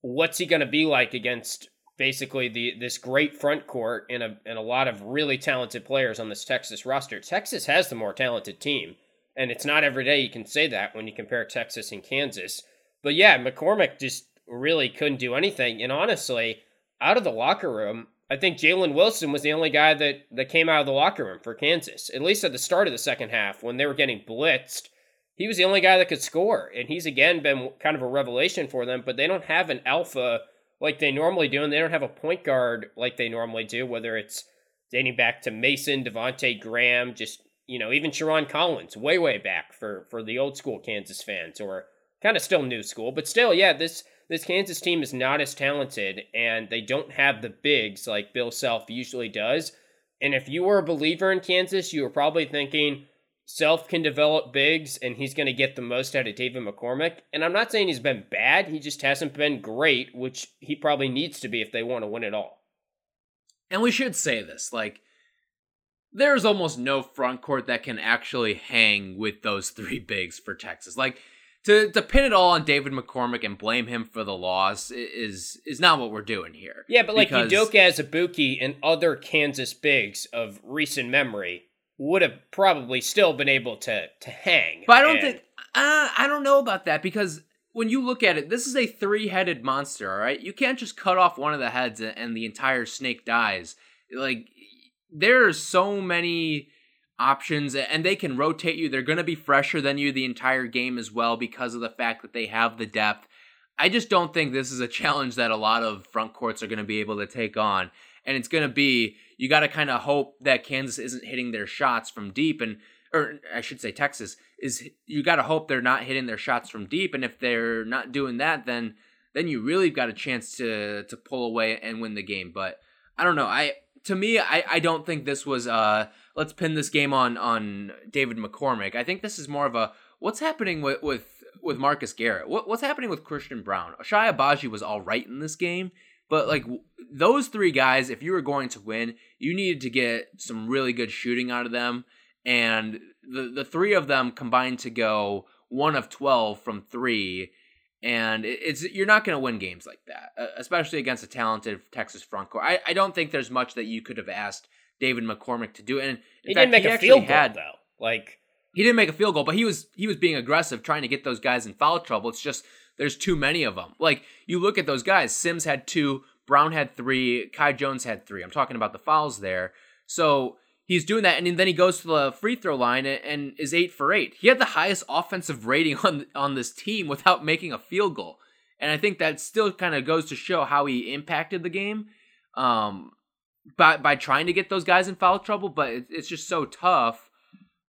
what's he going to be like against basically the this great front court and a and a lot of really talented players on this Texas roster? Texas has the more talented team, and it's not every day you can say that when you compare Texas and Kansas. But yeah, McCormick just really couldn't do anything, and honestly, out of the locker room, I think Jalen Wilson was the only guy that, that came out of the locker room for Kansas, at least at the start of the second half when they were getting blitzed. He was the only guy that could score, and he's again been kind of a revelation for them, but they don't have an alpha like they normally do, and they don't have a point guard like they normally do, whether it's dating back to Mason, Devontae Graham, just, you know, even Sherron Collins, way, way back for, for the old school Kansas fans, or kind of still new school, but still, yeah, this this Kansas team is not as talented, and they don't have the bigs like Bill Self usually does. And if you were a believer in Kansas, you were probably thinking Self can develop bigs, and he's going to get the most out of David McCormick. And I'm not saying he's been bad; he just hasn't been great, which he probably needs to be if they want to win it all. And we should say this, like there's almost no front court that can actually hang with those three bigs for Texas. Like to to pin it all on David McCormick and blame him for the loss is is not what we're doing here. Yeah, but like Because- Udoka Azubuike and other Kansas bigs of recent memory would have probably still been able to to hang. But I don't And- think uh, I don't know about that because when you look at it, this is a three-headed monster. All right, you can't just cut off one of the heads and, and the entire snake dies. Like there are so many options, and they can rotate you. They're going to be fresher than you the entire game as well because of the fact that they have the depth. I just don't think this is a challenge that a lot of front courts are going to be able to take on. And it's going to be, you got to kind of hope that Kansas isn't hitting their shots from deep. And, or I should say, Texas is, you got to hope they're not hitting their shots from deep. And if they're not doing that, then, then you really got a chance to, to pull away and win the game. But I don't know. I, to me, I, I don't think this was, uh, let's pin this game on, on David McCormick. I think this is more of a, what's happening with, with, with Marcus Garrett? What, what's happening with Christian Braun? Ochai Agbaji was all right in this game, but like those three guys, if you were going to win, you needed to get some really good shooting out of them, and the the three of them combined to go one of twelve from three, and it's you're not going to win games like that, uh, especially against a talented Texas front court. I, I don't think there's much that you could have asked David McCormick to do, and in he fact, didn't make he a field goal had, though. Like he didn't make a field goal, but he was he was being aggressive, trying to get those guys in foul trouble. It's just there's too many of them. Like you look at those guys, Sims had two, Brown had three, Kai Jones had three. I'm talking about the fouls there. So he's doing that, and then he goes to the free throw line and, is eight for eight. He had the highest offensive rating on on this team without making a field goal, and I think that still kind of goes to show how he impacted the game. Um, by by trying to get those guys in foul trouble, but it, it's just so tough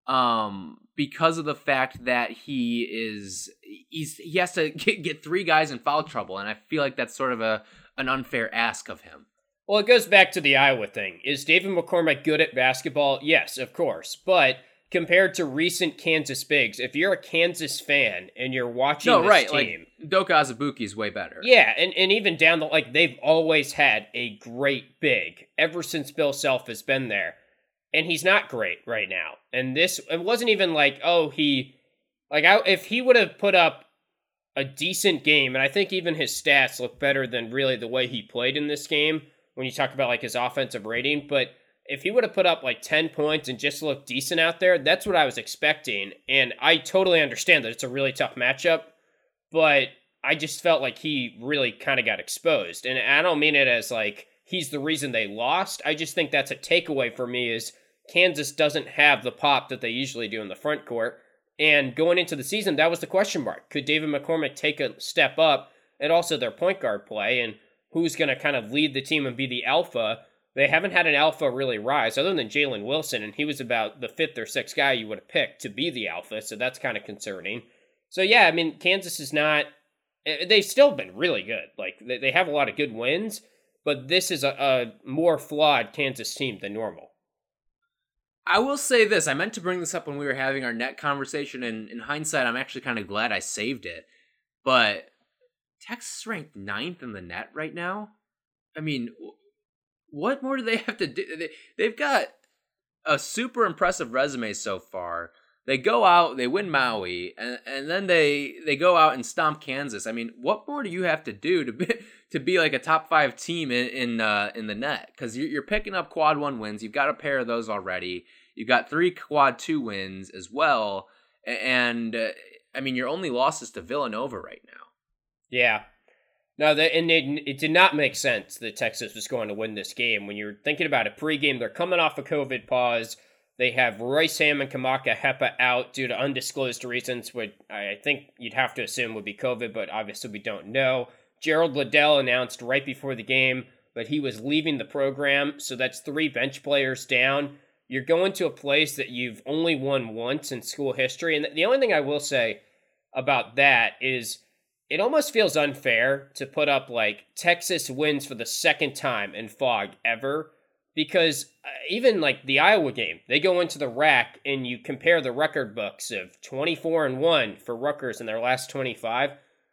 um because of the fact that he is he's he has to get, get three guys in foul trouble and i feel like that's sort of a an unfair ask of him Well, it goes back to the Iowa thing. Is David McCormick good at basketball? Yes, of course. But compared to recent Kansas bigs, if you're a Kansas fan and you're watching No, this right. team, Like Doka Azubuike is way better. yeah, and, and even down the like they've always had a great big ever since Bill Self has been there. And he's not great right now. And this it wasn't even like, oh, he like I, if he would have put up a decent game, and I think even his stats look better than really the way he played in this game when you talk about like his offensive rating, but if he would have put up like 10 points and just looked decent out there, that's what I was expecting. And I totally understand that it's a really tough matchup, but I just felt like he really kind of got exposed. And I don't mean it as like he's the reason they lost. I just think that's a takeaway for me is Kansas doesn't have the pop that they usually do in the front court. And going into the season, that was the question mark. Could David McCormick take a step up and also their point guard play and who's going to kind of lead the team and be the alpha? They haven't had an alpha really rise other than Jalen Wilson, and he was about the fifth or sixth guy you would have picked to be the alpha, so that's kind of concerning. So, yeah, I mean, Kansas is not. eh, They've still been really good. Like, they they have a lot of good wins, but this is a, a more flawed Kansas team than normal. I will say this. I meant to bring this up when we were having our NET conversation, and in hindsight, I'm actually kind of glad I saved it. But Texas ranked ninth in the NET right now. I mean, what more do they have to do? They, they've got a super impressive resume so far. They go out, they win Maui, and, and then they they go out and stomp Kansas. I mean, what more do you have to do to be to be like a top five team in in, uh, in the NET? Because you're, you're picking up quad one wins. You've got a pair of those already. You've got three quad two wins as well, and uh, I mean, your only loss is to Villanova right now. Yeah. No, that and it, it did not make sense that Texas was going to win this game. When you're thinking about it pregame, they're coming off a COVID pause. They have Royce Hamm and Kamaka Hepa out due to undisclosed reasons, which I think you'd have to assume would be COVID, but obviously we don't know. Gerald Liddell announced right before the game that he was leaving the program, so that's three bench players down. You're going to a place that you've only won once in school history, and the only thing I will say about that is it almost feels unfair to put up like Texas wins for the second time in Phog ever because uh, even like the Iowa game, they go into the RAC and you compare the record books of 24 and 1 for Rutgers in their last 25.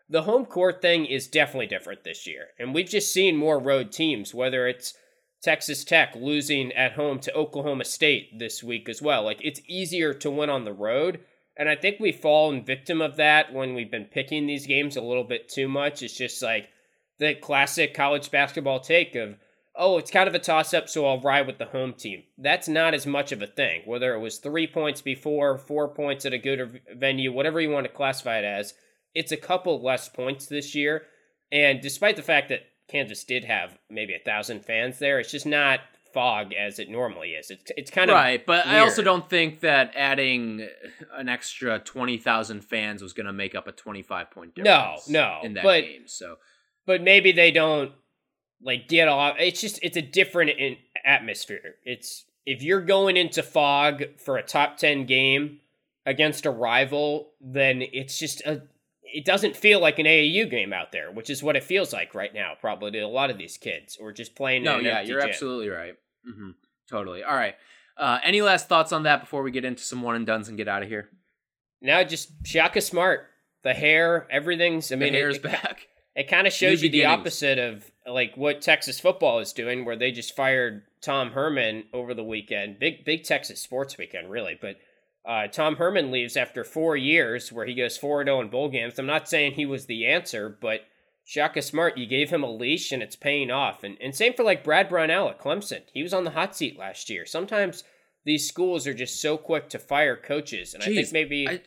The home court thing is definitely different this year. And we've just seen more road teams, whether it's Texas Tech losing at home to Oklahoma State this week as well. Like it's easier to win on the road. And I think we've fallen victim of that when we've been picking these games a little bit too much. It's just like the classic college basketball take of, oh, it's kind of a toss up, so I'll ride with the home team. That's not as much of a thing. Whether it was three points before, four points at a good venue, whatever you want to classify it as, it's a couple less points this year. And despite the fact that Kansas did have maybe a thousand fans there, it's just not Phog as it normally is. It's it's kind of right, but I also don't think that adding an extra twenty thousand fans was going to make up a twenty-five point difference. no, in that but- game. So but maybe they don't like get off. It's just it's a different in atmosphere. It's if you're going into Phog for a top ten game against a rival, then it's just a. It doesn't feel like an AAU game out there, which is what it feels like right now, probably to a lot of these kids, or just playing. no, yeah, you're gym. absolutely right. Hmm Totally. All right. Uh, any last thoughts on that before we get into some one and duns and get out of here? Now, just Shaka Smart, the hair, everything's. I The mean, hair's it, back. It kind of shows New you the opposite of like what Texas football is doing, where they just fired Tom Herman over the weekend. Big, big Texas sports weekend, really. But uh, Tom Herman leaves after four years, where he goes four zero in bowl games. I'm not saying he was the answer, but Shaka Smart, you gave him a leash, and it's paying off. And and same for like Brad Brownell at Clemson. He was on the hot seat last year. Sometimes these schools are just so quick to fire coaches, and I think maybe I-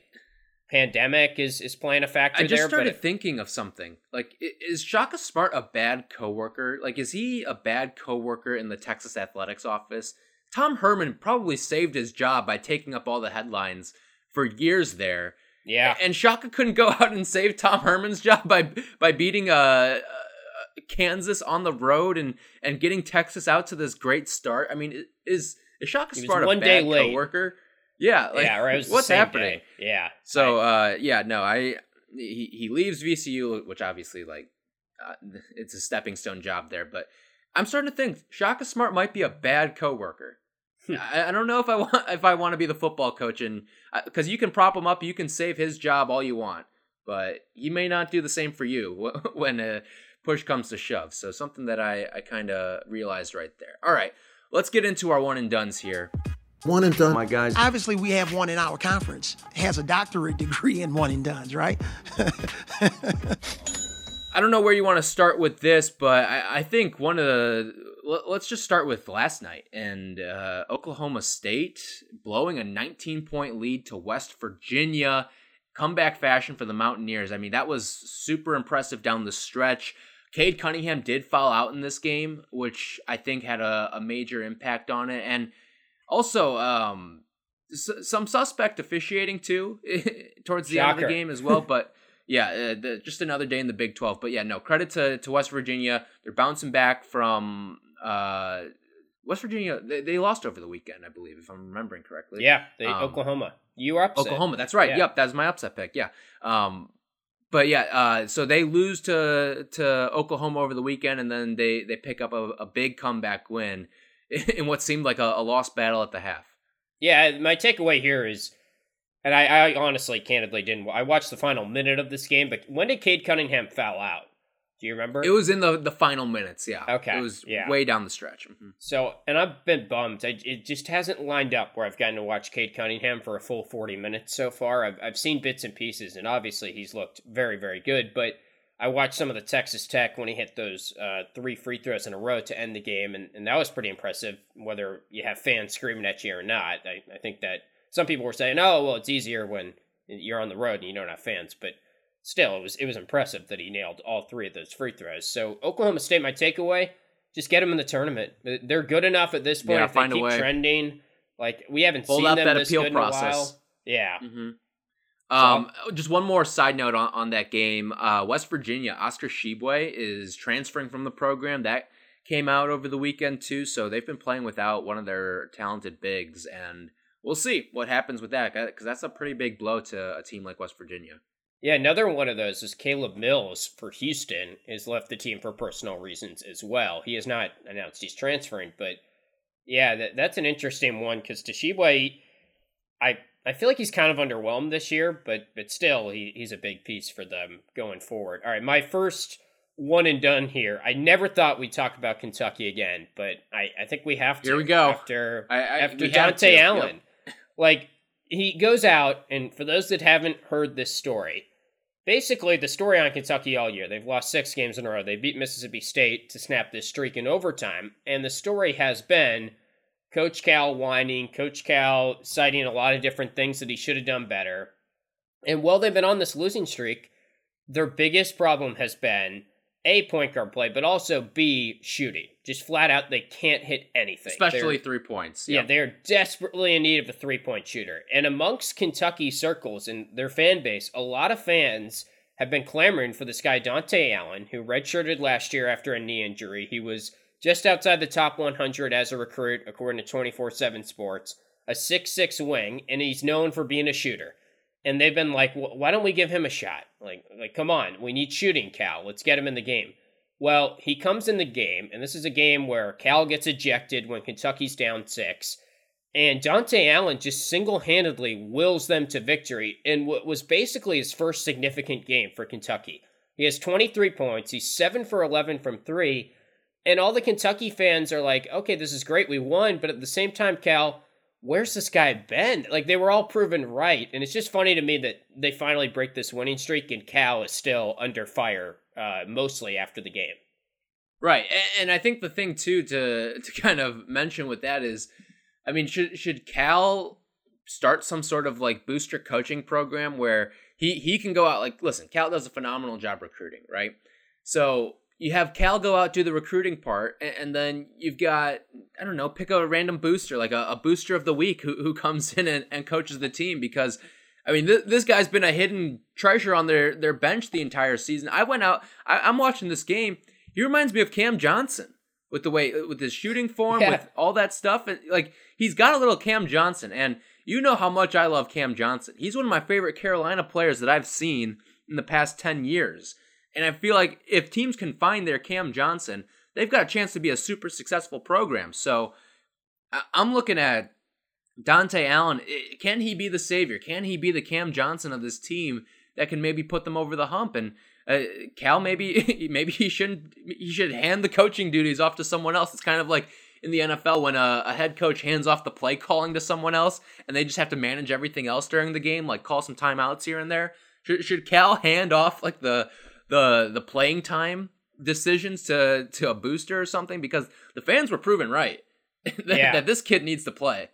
pandemic is is playing a factor there. I just there. started but thinking of something. Like, is Shaka Smart a bad coworker? Like, is he a bad coworker in the Texas athletics office? Tom Herman probably saved his job by taking up all the headlines for years there. Yeah, And Shaka couldn't go out and save Tom Herman's job by by beating uh, uh, Kansas on the road and and getting Texas out to this great start. I mean, is is Shaka Smart a one bad day late. coworker? Yeah, like, yeah, right. It was the what's happening? day. Yeah. So uh yeah, no, I he he leaves VCU, which obviously like uh, it's a stepping stone job there, but I'm starting to think Shaka Smart might be a bad coworker. I, I don't know if I want if I want to be the football coach, and because you can prop him up, you can save his job all you want, but he may not do the same for you when uh, push comes to shove. So something that I I kind of realized right there. All right, let's get into our one and duns here. One and done. My guys. Obviously, we have one in our conference. Has a doctorate degree in one and duns, right? I don't know where you want to start with this, but I, I think one of the let's just start with last night and uh, Oklahoma State blowing a 19 point lead to West Virginia, comeback fashion for the Mountaineers. I mean that was super impressive down the stretch. Cade Cunningham did fall out in this game, which I think had a, a major impact on it, and also um, s- some suspect officiating too towards the Shocker. end of the game as well, but yeah, uh, the, just another day in the Big 12. But yeah, no, credit to, to West Virginia. They're bouncing back from uh, West Virginia. They, they lost over the weekend, I believe, if I'm remembering correctly. Yeah, they, Um, Oklahoma. You were upset. Oklahoma, that's right. Yeah. Yep, that's my upset pick. Yeah. Um, but yeah, uh, so they lose to to Oklahoma over the weekend, and then they they pick up a, a big comeback win in what seemed like a, a lost battle at the half. Yeah, my takeaway here is, and I, I honestly, candidly didn't. I watched the final minute of this game, but when did Cade Cunningham foul out? Do you remember? It was in the the final minutes. Yeah. Okay, It was yeah. way down the stretch. Mhm. So, and I've been bummed. I, it just hasn't lined up where I've gotten to watch Cade Cunningham for a full 40 minutes so far. I've, I've seen bits and pieces, and obviously he's looked very, very good. But I watched some of the Texas Tech when he hit those uh, three free throws in a row to end the game, and, and that was pretty impressive, whether you have fans screaming at you or not. I, I think that some people were saying, oh, well, it's easier when you're on the road and you don't have fans. But still, it was it was impressive that he nailed all three of those free throws. So Oklahoma State, my takeaway, just get them in the tournament. They're good enough at this point. Yeah, if they find a keep way. trending, like we haven't Hold seen them that this appeal good process. in a while. Yeah, hmm Um, just one more side note on, on that game. Uh, West Virginia, Oscar Tshiebwe is transferring from the program. That came out over the weekend too. So they've been playing without one of their talented bigs, and we'll see what happens with that because that's a pretty big blow to a team like West Virginia. yeah. Another one of those is Caleb Mills for Houston has left the team for personal reasons as well. He has not announced he's transferring, but yeah, that, that's an interesting one because Tshiebwe, I I feel like he's kind of underwhelmed this year, but but still he, he's a big piece for them going forward. All right, my first one and done here. I never thought we'd talk about Kentucky again, but I, I think we have to. Here we go. After I- I- after Dontaie Allen, like he goes out, and for those that haven't heard this story, basically the story on Kentucky all year. They've lost six games in a row. They beat Mississippi State to snap this streak in overtime, and the story has been Coach Cal whining, Coach Cal citing a lot of different things that he should have done better. And while they've been on this losing streak, their biggest problem has been A, point guard play, but also B, shooting. Just flat out, they can't hit anything. Especially They're- three points. yeah, Yep. they're desperately in need of a three point shooter. And amongst Kentucky circles and their fan base, a lot of fans have been clamoring for this guy, Dontaie Allen, who redshirted last year after a knee injury. He was just outside the top 100 as a recruit, according to 24 7 Sports, a six-six wing, and he's known for being a shooter. And they've been like, why don't we give him a shot? Like, like, come on, we need shooting, Cal. Let's get him in the game. Well, he comes in the game, and this is a game where Cal gets ejected when Kentucky's down six, and Dontaie Allen just single handedly wills them to victory in what was basically his first significant game for Kentucky. He has 23 points, he's 7 for 11 from 3, and all the Kentucky fans are like, okay, this is great, we won, but at the same time, Cal, where's this guy been? Like, they were all proven right, and it's just funny to me that they finally break this winning streak, and Cal is still under fire, uh, mostly after the game. Right, and, I think the thing too to to kind of mention with that is, I mean, should should Cal start some sort of like booster coaching program where he he can go out like listen, Cal does a phenomenal job recruiting, right? So you have Cal go out do the recruiting part, and, and then you've got I don't know, pick a random booster like a, a booster of the week who who comes in and, and coaches the team because. I mean, th- this guy's been a hidden treasure on their, their bench the entire season. I went out. I, I'm watching this game. He reminds me of Cam Johnson with the way with his shooting form, Yeah. with all that stuff. And, Like he's got a little Cam Johnson, and you know how much I love Cam Johnson. He's one of my favorite Carolina players that I've seen in the past ten years. And I feel like if teams can find their Cam Johnson, they've got a chance to be a super successful program. So I'm looking at Dontaie Allen. Can he be the savior? Can he be the Cam Johnson of this team that can maybe put them over the hump? And uh, Cal, maybe maybe he shouldn't. He should hand the coaching duties off to someone else. It's kind of like in the NFL when a, a head coach hands off the play calling to someone else, and they just have to manage everything else during the game, like call some timeouts here and there. Should, should Cal hand off like the the the playing time decisions to to a booster or something? Because the fans were proven right that, Yeah. that this kid needs to play.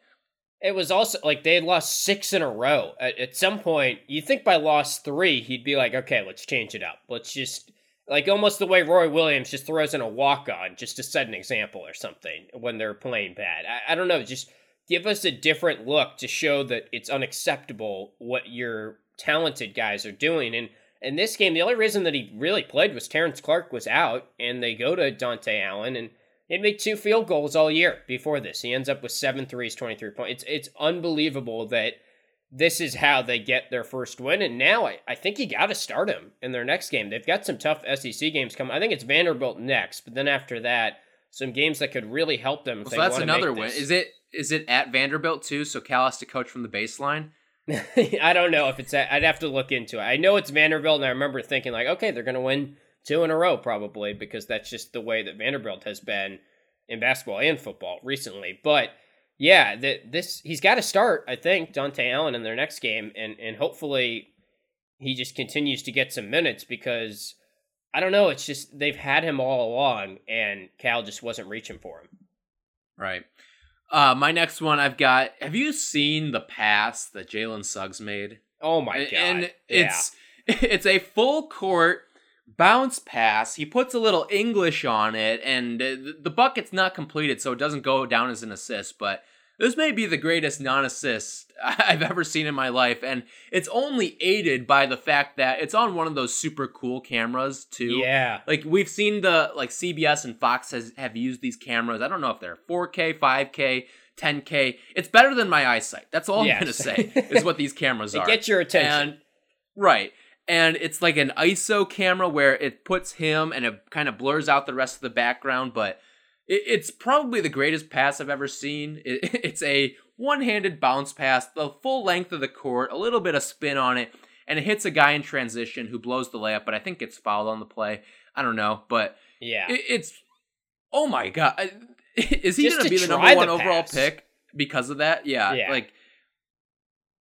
It was also like they had lost six in a row. At, at some point, you think by loss three, he'd be like, okay, let's change it up. Let's just like almost the way Roy Williams just throws in a walk on just to set an example or something when they're playing bad. I, I don't know. Just give us a different look to show that it's unacceptable what your talented guys are doing. And in this game, the only reason that he really played was Terrence Clarke was out, and they go to Dontaie Allen and. He made two field goals all year before this. He ends up with seven threes, 23 points. It's, it's unbelievable that this is how they get their first win. And now I, I think you got to start him in their next game. They've got some tough SEC games coming. I think it's Vanderbilt next, but then after that, some games that could really help them. If So that's another win. Is it is it at Vanderbilt too? So Cal has to coach from the baseline. I don't know if it's. I'd have to look into it. I know it's Vanderbilt, and I remember thinking like, okay, they're going to win two in a row probably because that's just the way that Vanderbilt has been in basketball and football recently. But yeah, that this he's got to start. I think Dontaie Allen in their next game, and and hopefully he just continues to get some minutes because I don't know. It's just they've had him all along, and Cal just wasn't reaching for him. Right. Uh, my next one I've got. Have you seen the pass that Jalen Suggs made? Oh my And- god! And Yeah. it's it's a full court bounce pass. He puts a little English on it, and uh, the bucket's not completed, so it doesn't go down as an assist. But this may be the greatest non-assist I've ever seen in my life, and it's only aided by the fact that it's on one of those super cool cameras too. yeah. Like we've seen the like CBS and Fox has have used these cameras. I don't know if they're 4K, 5K, 10K. It's better than my eyesight. That's all I'm gonna say is what these cameras are. Get your attention. And, right. And it's like an ISO camera where it puts him and it kind of blurs out the rest of the background, but it's probably the greatest pass I've ever seen. It's a one-handed bounce pass, the full length of the court, a little bit of spin on it, and it hits a guy in transition who blows the layup, but I think it's fouled on the play. I don't know, but Yeah. it's oh my god, is he going to be the number one the overall pick because of that? Yeah, Yeah. like.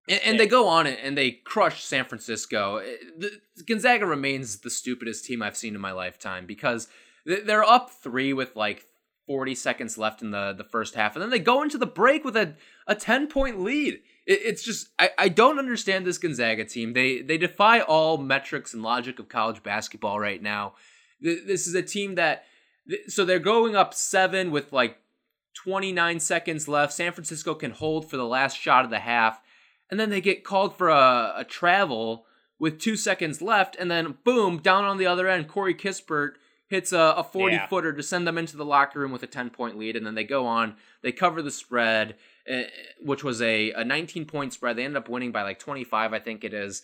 And, and they go on it and they crush San Francisco. Eh, Gonzaga remains the stupidest team I've seen in my lifetime because they're up three with like 40 seconds left in the, the first half, and then they go into the break with a, a 10 point lead. It, it's just I, I don't understand this Gonzaga team. They they defy all metrics and logic of college basketball right now. This is a team that so they're going up seven with like 29 seconds left. San Francisco can hold for the last shot of the half, and then they get called for a, a travel with two seconds left, and then boom, down on the other end, Corey Kispert hits a, a 40 Yeah. footer to send them into the locker room with a 10 point lead, and then they go on, they cover the spread, eh, which was a, a 19 point spread. They end up winning by like 25, I think it is.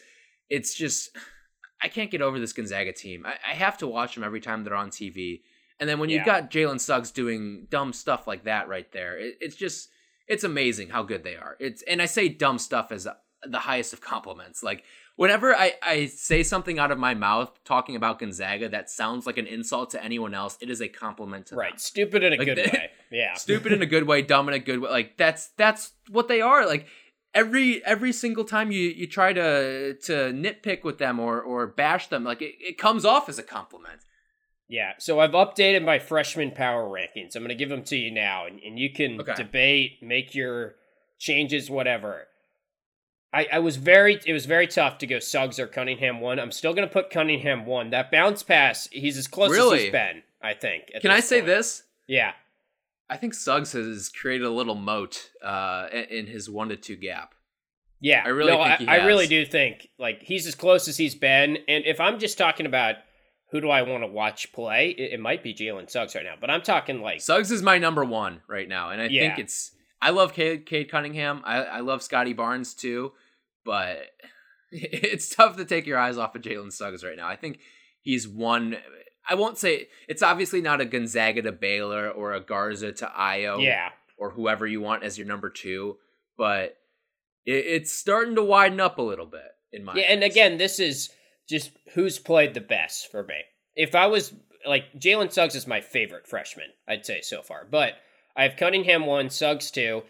It's just, I can't get over this Gonzaga team. I, I have to watch them every time they're on TV. And then when you've got Jalen Suggs doing dumb stuff like that right there, it, it's just it's amazing how good they are. It's and I say dumb stuff as the highest of compliments. Like whenever I, I say something out of my mouth talking about Gonzaga that sounds like an insult to anyone else, it is a compliment to them. Right. Stupid in a Like good the- way. Yeah. Stupid in a good way, dumb in a good way. Like that's that's what they are. Like every every single time you you try to to nitpick with them or or bash them, like it, it comes off as a compliment. Yeah. So I've updated my freshman power rankings. I'm going to give them to you now, and, and you can Okay. debate, make your changes, whatever. I, I was very it was very tough to go Suggs or Cunningham one. I'm still gonna put Cunningham one. That bounce pass, he's as close as Really? he's been, I think. Can I say point. this? Yeah. I think Suggs has created a little moat uh, in- his one to two gap. Yeah, I really no, think he I, I really do think like he's as close as he's been. And if I'm just talking about who do I want to watch play, it, it might be Jalen Suggs right now. But I'm talking like Suggs is my number one right now, and I Yeah. think it's. I love Cade, Cade Cunningham. I, I love Scottie Barnes too, but it's tough to take your eyes off of Jalen Suggs right now. I think he's one. I won't say it's obviously not a Gonzaga to Baylor or a Garza to Io. yeah, or whoever you want as your number two, but it, it's starting to widen up a little bit in my Yeah, and again, this is just who's played the best for me. If I was like Jalen Suggs is my favorite freshman, I'd say so far. But I have Cunningham one, Suggs two.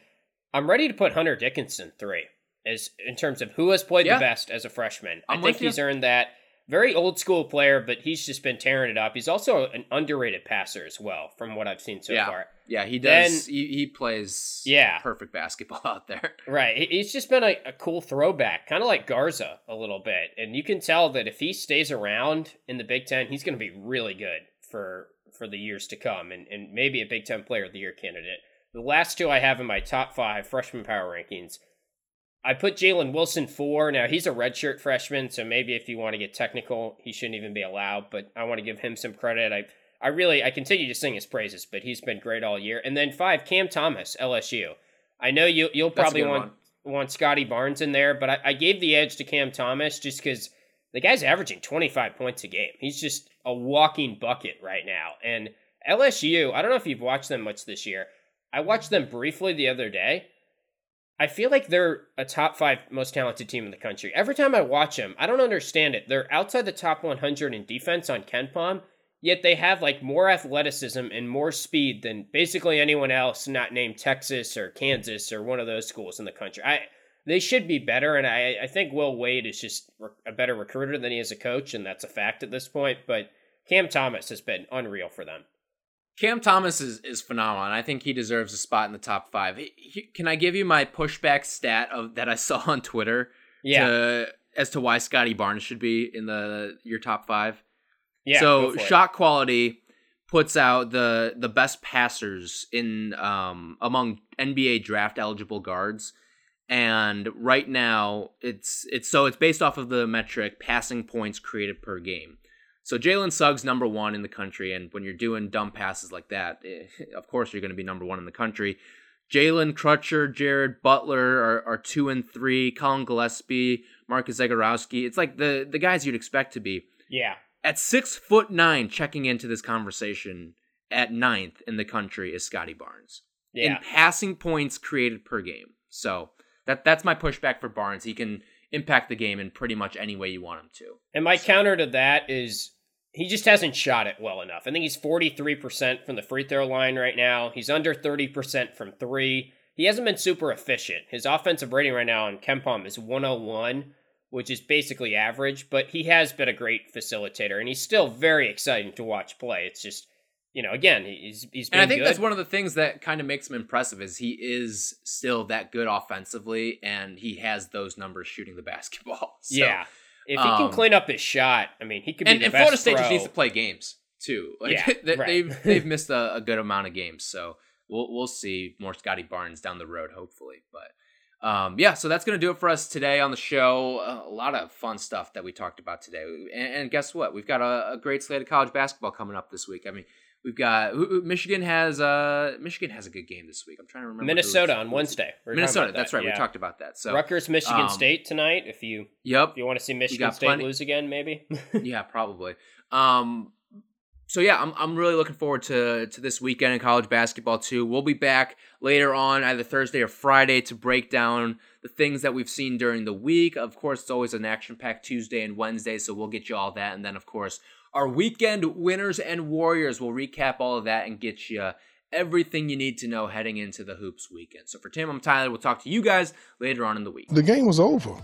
I'm ready to put Hunter Dickinson three as in terms of who has played Yeah. the best as a freshman. I'm I think with you. he's earned that. Very old school player, but he's just been tearing it up. He's also an underrated passer as well, from what I've seen so yeah, far. yeah, he Then- does. he, he plays Yeah. perfect basketball out there. Right. He- He's just been a, a cool throwback, kind of like Garza a little bit. And you can tell that if he stays around in the Big Ten, he's going to be really good for for the years to come and, and maybe a Big Ten Player of the Year candidate. The last two I have in my top five freshman power rankings. I put Jalen Wilson four. Now he's a redshirt freshman, so maybe if you want to get technical, he shouldn't even be allowed. But I want to give him some credit. I I really I continue to sing his praises, but he's been great all year. And then five, Cam Thomas, LSU. I know you you'll probably want one. want Scottie Barnes in there, but I, I gave the edge to Cam Thomas just because the guy's averaging 25 points a game. He's just a walking bucket right now. And LSU, I don't know if you've watched them much this year. I watched them briefly the other day. I feel like they're a top five most talented team in the country. Every time I watch them, I don't understand it. They're outside the top 100 in defense on KenPom, yet they have like more athleticism and more speed than basically anyone else not named Texas or Kansas or one of those schools in the country. I they should be better, and I, I think Will Wade is just a better recruiter than he is a coach, and that's a fact at this point. But Cam Thomas has been unreal for them. Cam Thomas is, is phenomenal, and I think he deserves a spot in the top five. He- he- can I give you my pushback stat of that I saw on Twitter? Yeah, to- as to why Scottie Barnes should be in the your top five. yeah. so it. shot quality puts out the the best passers in um among NBA draft eligible guards. And right now it's it's so it's based off of the metric passing points created per game. So Jalen Suggs number one in the country, and when you're doing dumb passes like that, eh, of course you're going to be number one in the country. Jalen Crutcher, Jared Butler are, are two and three. Collin Gillespie, Marcus Zegarowski. It's like the the guys you'd expect to be yeah, at six foot nine, checking into this conversation at ninth in the country is Scottie Barnes in passing points created per game. So that that's my pushback for Barnes. He can impact the game in pretty much any way you want him to. And my counter to that is he just hasn't shot it well enough. I think he's 43% from the free throw line right now. He's under 30% from three. He hasn't been super efficient. His offensive rating right now on KenPom is 101, which is basically average, but he has been a great facilitator, and he's still very exciting to watch play. It's just, you know, again, he's he's been And I think good. that's one of the things that kind of makes him impressive is he is still that good offensively, and he has those numbers shooting the basketball. So, yeah. If he can um, clean up his shot, I mean, he could be and, the and best Florida State just needs to play games too. Like Yeah, they, right. they've they've missed a, a good amount of games, so we'll we'll see more Scottie Barnes down the road, hopefully. But um, yeah, so that's gonna do it for us today on the show. A lot of fun stuff that we talked about today, and, and guess what? We've got a, a great slate of college basketball coming up this week. I mean. We've got Michigan has uh Michigan has a good game this week. I'm trying to remember Minnesota on Wednesday. We were Minnesota, that's that, right. yeah. We talked about that. So Rutgers, Michigan um, State tonight. If you Yep. if you want to see Michigan State plenty- lose again, maybe. yeah, probably. Um, so yeah, I'm I'm really looking forward to to this weekend in college basketball too. We'll be back later on either Thursday or Friday to break down the things that we've seen during the week. Of course, it's always an action-packed Tuesday and Wednesday, so we'll get you all that, and then of course our weekend winners and warriors We'll recap all of that and get you everything you need to know heading into the hoops weekend. So for Tim, I'm Tyler. We'll talk to you guys later on in the week. The game was over.